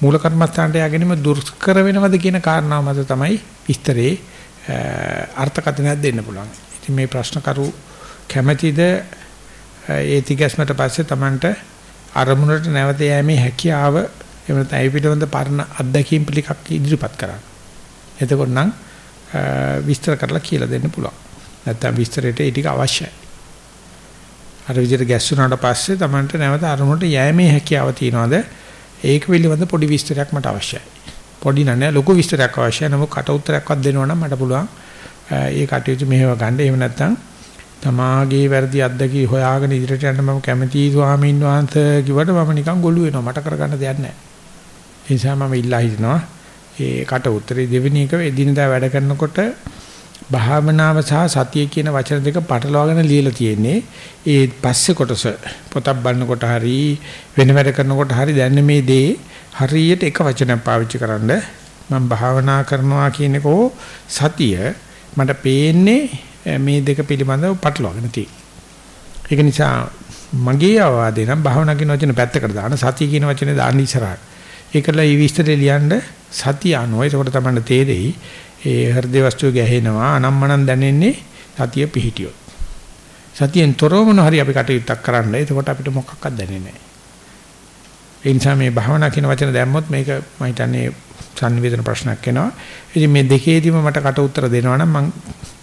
Speaker 1: මූල කර්මස්ථානට යගෙනම දුර්කර වෙනවද කියන කාරණාව මත තමයි විස්තරේ අර්ථකථනයක් දෙන්න පුළුවන්. ඉතින් මේ ප්‍රශ්න කරු කැමැතිද ඒ තිගැස්මට පස්සේ Tamanට අරමුණට නැවත යෑමේ හැකියාව එහෙම නැත්නම් ඒ පිටවෙන්ද පරණ අත්දැකීම් පිළිකක් ඉදිරිපත් කරන්න. එතකොට නම් විස්තර කරලා කියලා දෙන්න පුළුවන්. නැත්නම් විස්තරයට ඒ ටික අවශ්‍යයි. අර විදිහට ගැස්සුනාට පස්සේ Tamanට නැවත අරමුණට යෑමේ හැකියාව තියනවාද? ඒක පිළිබඳ පොඩි විස්තරයක් මට අවශ්‍යයි. පොඩි නෑ ලොකු විස්තරයක් අවශ්‍යයි. නමුත් කට උත්තරයක්වත් දෙනවා නම් මට පුළුවන් ඒ කටයුතු මෙහෙව ගන්න. එහෙම නැත්නම් තමාගේ වැරදි අත්දැකී හොයාගෙන ඉදිරියට යන්න මම කැමතියි ස්වාමීන් වහන්සේ කිව්වට මම නිකන් ගොළු වෙනවා මට කරගන්න දෙයක් නැහැ. ඒ නිසා මම ඉල්ලා හිටිනවා ඒ කට උත්තරේ දෙවෙනි එක එදිනදා වැඩ කරනකොට භාවනාව සහ සතිය කියන වචන දෙක පටලවාගෙන ලියලා තියෙන්නේ ඒ පස්සේ කොටස පොතක් බලනකොට හරි වෙන වැඩ කරනකොට හරි දැන් මේ දේ හරියට එක වචනයක් පාවිච්චි කරන්න මම භාවනා කරනවා කියන එකෝ සතිය මට පේන්නේ මේ දෙක පිළිබඳව පටලවාගෙන තියෙන්නේ. ඒක නිසා මගේ අවවාදේ නම් භාවනා කියන වචන පැත්තකට දාන සතිය කියන වචනේ දාන්න ඉස්සරහට. ඒකල මේ විස්තරය ලියන්න සතිය අනුව ඒකට තමයි තේරෙයි ඒ හෘද වස්තුව ගැහෙනවා අනම්මනම් දැනෙන්නේ සතිය පිහිටියොත්. සතියෙන් තොරව මොන හරි අපි කටයුත්තක් කරන්න. එතකොට අපිට මොකක්වත් දැනෙන්නේ නැහැ. ඒ නිසා මේ භාවනා කියන වචන දැම්මොත් මේක මම හිතන්නේ සංනිවේදන ප්‍රශ්නයක් එනවා. ඉතින් මේ දෙකේදීම මට කට උතර දෙනවා නම් මම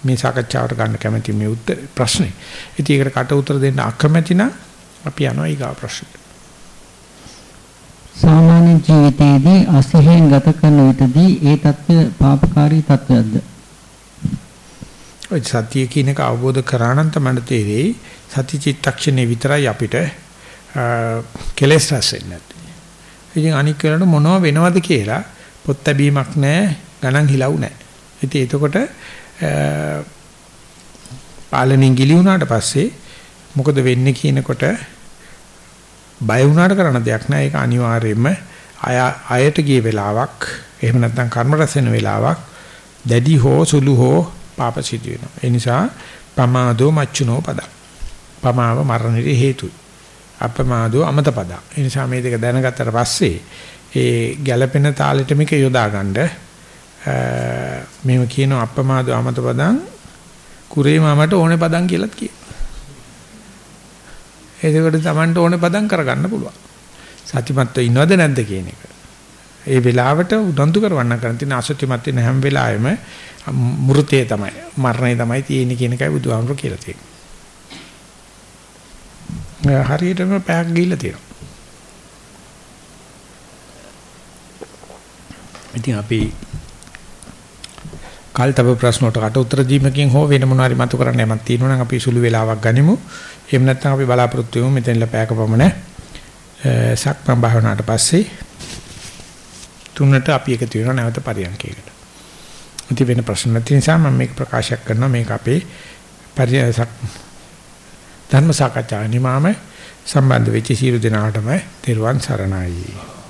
Speaker 1: මේ සාකච්ඡාවට ගන්න කැමති මේ උත්තර ප්‍රශ්නේ. ඉතින් ඒකට කට උතර දෙන්න අකමැති නම් අපි යනවා ඊගා ප්‍රශ්නෙට.
Speaker 2: සාමාන්‍ය ජීවිතයේදී අසහියෙන් ගත කරන විටදී ඒ తත්වය පාපකාරී తත්වයක්ද?
Speaker 1: ඔය සතිය කියන එක අවබෝධ කරා නම් තමයි තේරෙයි සති චිත්තක්ෂණේ විතරයි අපිට කෙලස් රැස් වෙන්නේ. ඉතින් අනික් වෙලට මොනව වෙනවද කියලා පොත් ලැබීමක් නැහැ ගණන් හිලව් නැහැ. ඉතින් එතකොට පාලනයෙන් ගිලි වුණාට පස්සේ මොකද වෙන්නේ කියනකොට බය වුණාට කරන්න දෙයක් නැහැ. ඒක අනිවාර්යයෙන්ම අය අයට ගිය වෙලාවක් එහෙම නැත්නම් කර්ම රැස් වෙන වෙලාවක් දැඩි හෝ සුළු හෝ පාප සිදු වෙනවා. ඒ නිසා පමාදෝ මච්චුනෝ පද. පමාව මරණයට හේතුයි. අපමාදෝ අමත පද. ඒ නිසා මේ දෙක දැනගත්තට පස්සේ ඒ ගැළපෙන තාලෙට මේක යොදා ගන්න මේව කියන අපමාදෝ අමත පදං කුරේ මාමට ඕනේ පදං කියලාත් කියනවා. එතකොට Tamanට ඕනේ පදම් කරගන්න පුළුවන්. සතිමත්ව ඉන්නවද නැද්ද කියන එක. ඒ වෙලාවට උදන්තු කරවන්න කරන් තියෙන අසත්‍යමත් වෙන හැම වෙලාවෙම මෘතේ තමයි මරණය තමයි තියෙන්නේ කියන එකයි බුදුහාමුදුරු කියලා තියෙන්නේ. හරියටම පැයක් ගිහිල්ලා තියෙනවා. ඉතින් අපි කල්තබ ප්‍රශ්න වලට කට උත්තර දීමකින් හෝ වෙන මොනවාරි මතු කරන්න යමක් තියෙනවා නම් අපි සුළු වෙලාවක් ගනිමු. එහෙම නැත්නම් අපි බලාපොරොත්තු වෙමු මෙතනලා පැයක පමණ සක්මන් භාවනාවට පස්සේ තුනට අපි එකතු වෙනවා නැවත පරියන්කයකට. ඉතින් වෙන ප්‍රශ්න නැති නිසා මම මේක ප්‍රකාශ කරනවා මේක අපේ පරියසක් ධර්ම සාකච්ඡා නිමාම සම්බන්ධ වෙච්ච සියලු දෙනාටම තෙරුවන් සරණයි.